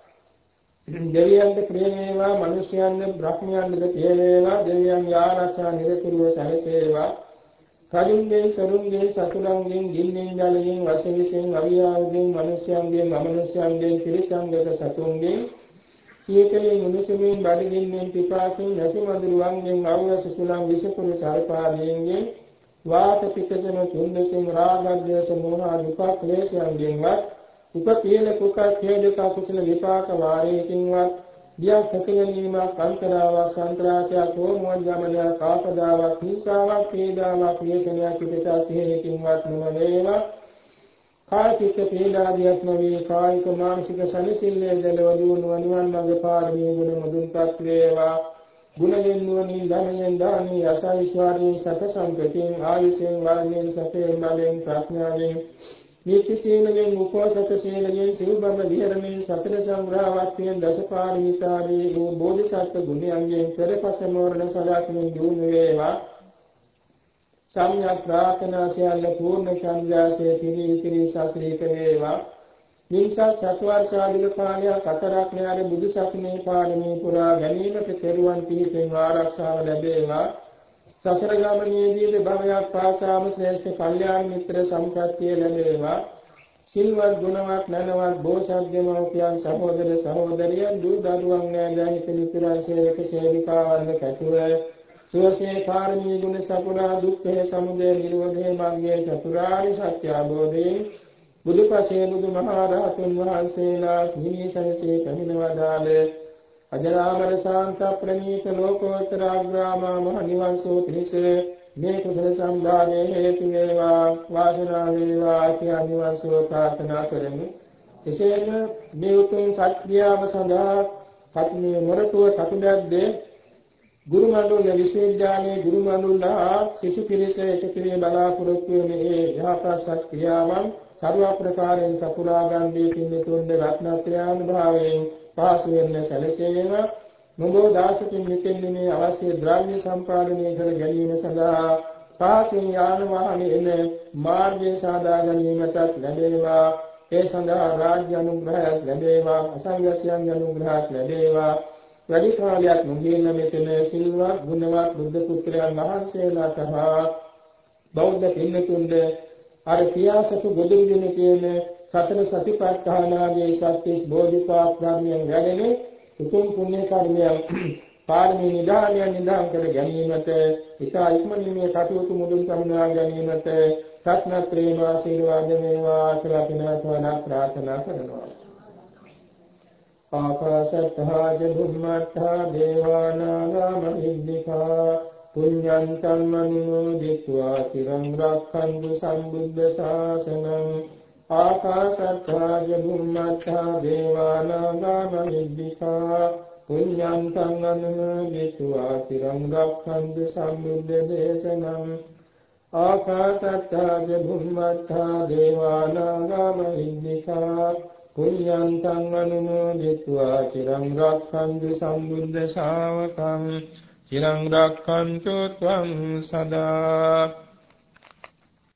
දෙවියන්ට ප්‍රිය වේවා මිනිසයන්ට බ්‍රහ්මයන්ට ප්‍රිය වේවා දෙවියන් ආරක්ෂා නිරතුරුව සැලසේවා. කලින්ගේ සරුන්ගේ සතුලන්ගෙන් ගින්නෙන් ජලයෙන් වශවිසෙන් අවියාවුගෙන් මිනිසයන්ගෙන් අමනුෂ්‍යයන්ගෙන් පිරිසංගත සතුන්ගෙන් සීතලෙන් උණුසුමින් බඩගින්නෙන් පිපාසෙන් නැසි මඳුරුවන්ගෙන් අවුවස සුලං විසපුරු සර්පාදීන්ගෙන් වාත පිටසන තුන්දෙසින් රාගද්වේෂ මෝහ දුක ක්ලේශයන්ගෙන්වත් උපපීල කුක ඛේදක කුසල විපාක වාරයකින්වත් දියක් හැකලීමක් අන්තරාවක් සන්ත්‍රාසයක් හෝමෝන්ජමනයක් ආපදාවක් හිංසාවක් පීඩාවක් ව්‍යසනයක් පිටතා සිහිනකින්වත් නොවේවා කායික පීඩාදියක් නොවේ කායික මානසික සනසිල්ලේ දලවදුණු නිවන් මඟ පාරමී ගුණ මුදුන්පත් වේවා. ගුණයෙන් නුවණින් ධනයෙන් දානී අසයිස්වාරයෙන් සත සම්පතියෙන් ආයුෂයෙන් වර්ණයෙන් සතේ බලයෙන් ප්‍රඥාවෙන් නීති සීලයෙන් උපෝසත සීලයෙන් සිව්බඹ විහරණය සතර සංග්‍රහවත්යෙන් දසපාරමිතාදී වූ බෝධිසත්ව ගුණයන්ගෙන් පෙරපස මෝරණ සලාකමින් දුණු වේවා. සම්්‍යක් ප්‍රාර්ථනා සියල්ල පූර්ණ චන්ද්‍රාසයේ පිරී පිරී සාසනික වේවා මිනිසත් සත්වර්ෂාදිල කාලයක් අතරක් න්යාර බුදු සසුනේ පාරමී පුරා ගැනීමට කෙරුවන් පිහිටෙන් ආරක්ෂාව ලැබේවා. සසර ගමනේදී භවයක් පාසාම ශ්‍රේෂ්ඨ කල්යාණ මිත්‍ර සම්ප්‍රත්‍ය ලැබේවා. සිල්වත් ගුණවත් නැනවත් බෝසත් දෙමව්පියන් සහෝදර සහෝදරියන් දූ දරුවන් නෑදෑයිත මිතුරන් සේවක සේවිකාවන් කැතුව. සුවසේ කාර්මී ගුණ සපුරා දුක්ඛේ සමුදය නිරෝධේ මාර්ගයේ චතුරාර්ය සත්‍ය අවබෝධයෙන් බුදුපසේ බුදුමහරහතුන් වහන්සේලා නිමිසනසේ කමිනවදාල අජරාමර ශාන්ත ප්‍රණීත ලෝකෝත්තර අග්‍රාම මහ නිවන් සෝ පිණිස මේ කුසල සම්දානයේ හේතු වේවා වාසනාව වේවා කියන නිවසෝ ප්‍රාර්ථනා කරමු. එසේම මේ උතුම් සත්‍යාව සඳහා පත්මේ මොරටුව කටුදැද්දේ ගුරු මණ්ඩල විශ්වවිද්‍යාලයේ ගුරු මණ්ඩලලා සිසු පිරිස එකපිරිය බලාපොරොත්තු වෙන මේ යහපත් සත්‍යාවන් සර්ව ප්‍රකාරයෙන් සපුරා ගන්නේ පින්තුන්ද රත්නත්‍රානුභාවයෙන් පාසු වෙන සැලසේම මොබෝ දාසකින් මෙතෙන් මේ අවශ්‍ය ද්‍රව්‍ය සම්පාදනය කර ගැනීම සඳහා පාසෙන් යාන වාහනේ එන මාර්ගය සාදා ගැනීමටත් ලැබේවා. ඒ සඳහා රාජ්‍ය අනුග්‍රහයක් ලැබේවා. අසංගසයන් අනුග්‍රහයක් ලැබේවා. වැඩි කාලයක් නොගින්න මෙතන සිල්වත් ගුණවත් බුද්ධ පුත්‍රයන් වහන්සේලාට හා බෞද්ධ පින්නතුන්ද අර පියාසතු ගොදුරු දින කියන සතර සතිපට්ඨානාගේ සත්‍විස් බෝධිපාක් ධර්මයන් වැඩෙන උතුම් පුණ්‍ය කර්මයන් පාරමී නිදානයන් නිදාන් කර ගැනීමට ඉතා ඉක්මනින් මේ කටයුතු මුදුන් සමුනා ගැනීමට සත්න ප්‍රේම ආශිර්වාද වේවා කියලා පිනවත්වනා ප්‍රාර්ථනා කරනවා. ආකාශත්තා ජුම්මත්තා දේවානාගා පුඤ්ඤං තං අනුමෝදිत्वा চিරං රක්ඛන්තු සම්බුද්ධ ශාසනං ආකාශත්තා ජුම්මත්තා දේවානාගාමනිද්దికා පුඤ්ඤං තං අනුමෝදිत्वा চিරං රක්ඛන්තු සම්බුද්ධ දේශනං ආකාශත්තා ජුම්මත්තා දේවානාගාමනිද්దికා පුඤ්ඤං තං අනුමෝදිत्वा চিරං රක්ඛන්තු සම්බුද්ධ ශාවකං চিරං රක්ඛන්තු ත්වං සදා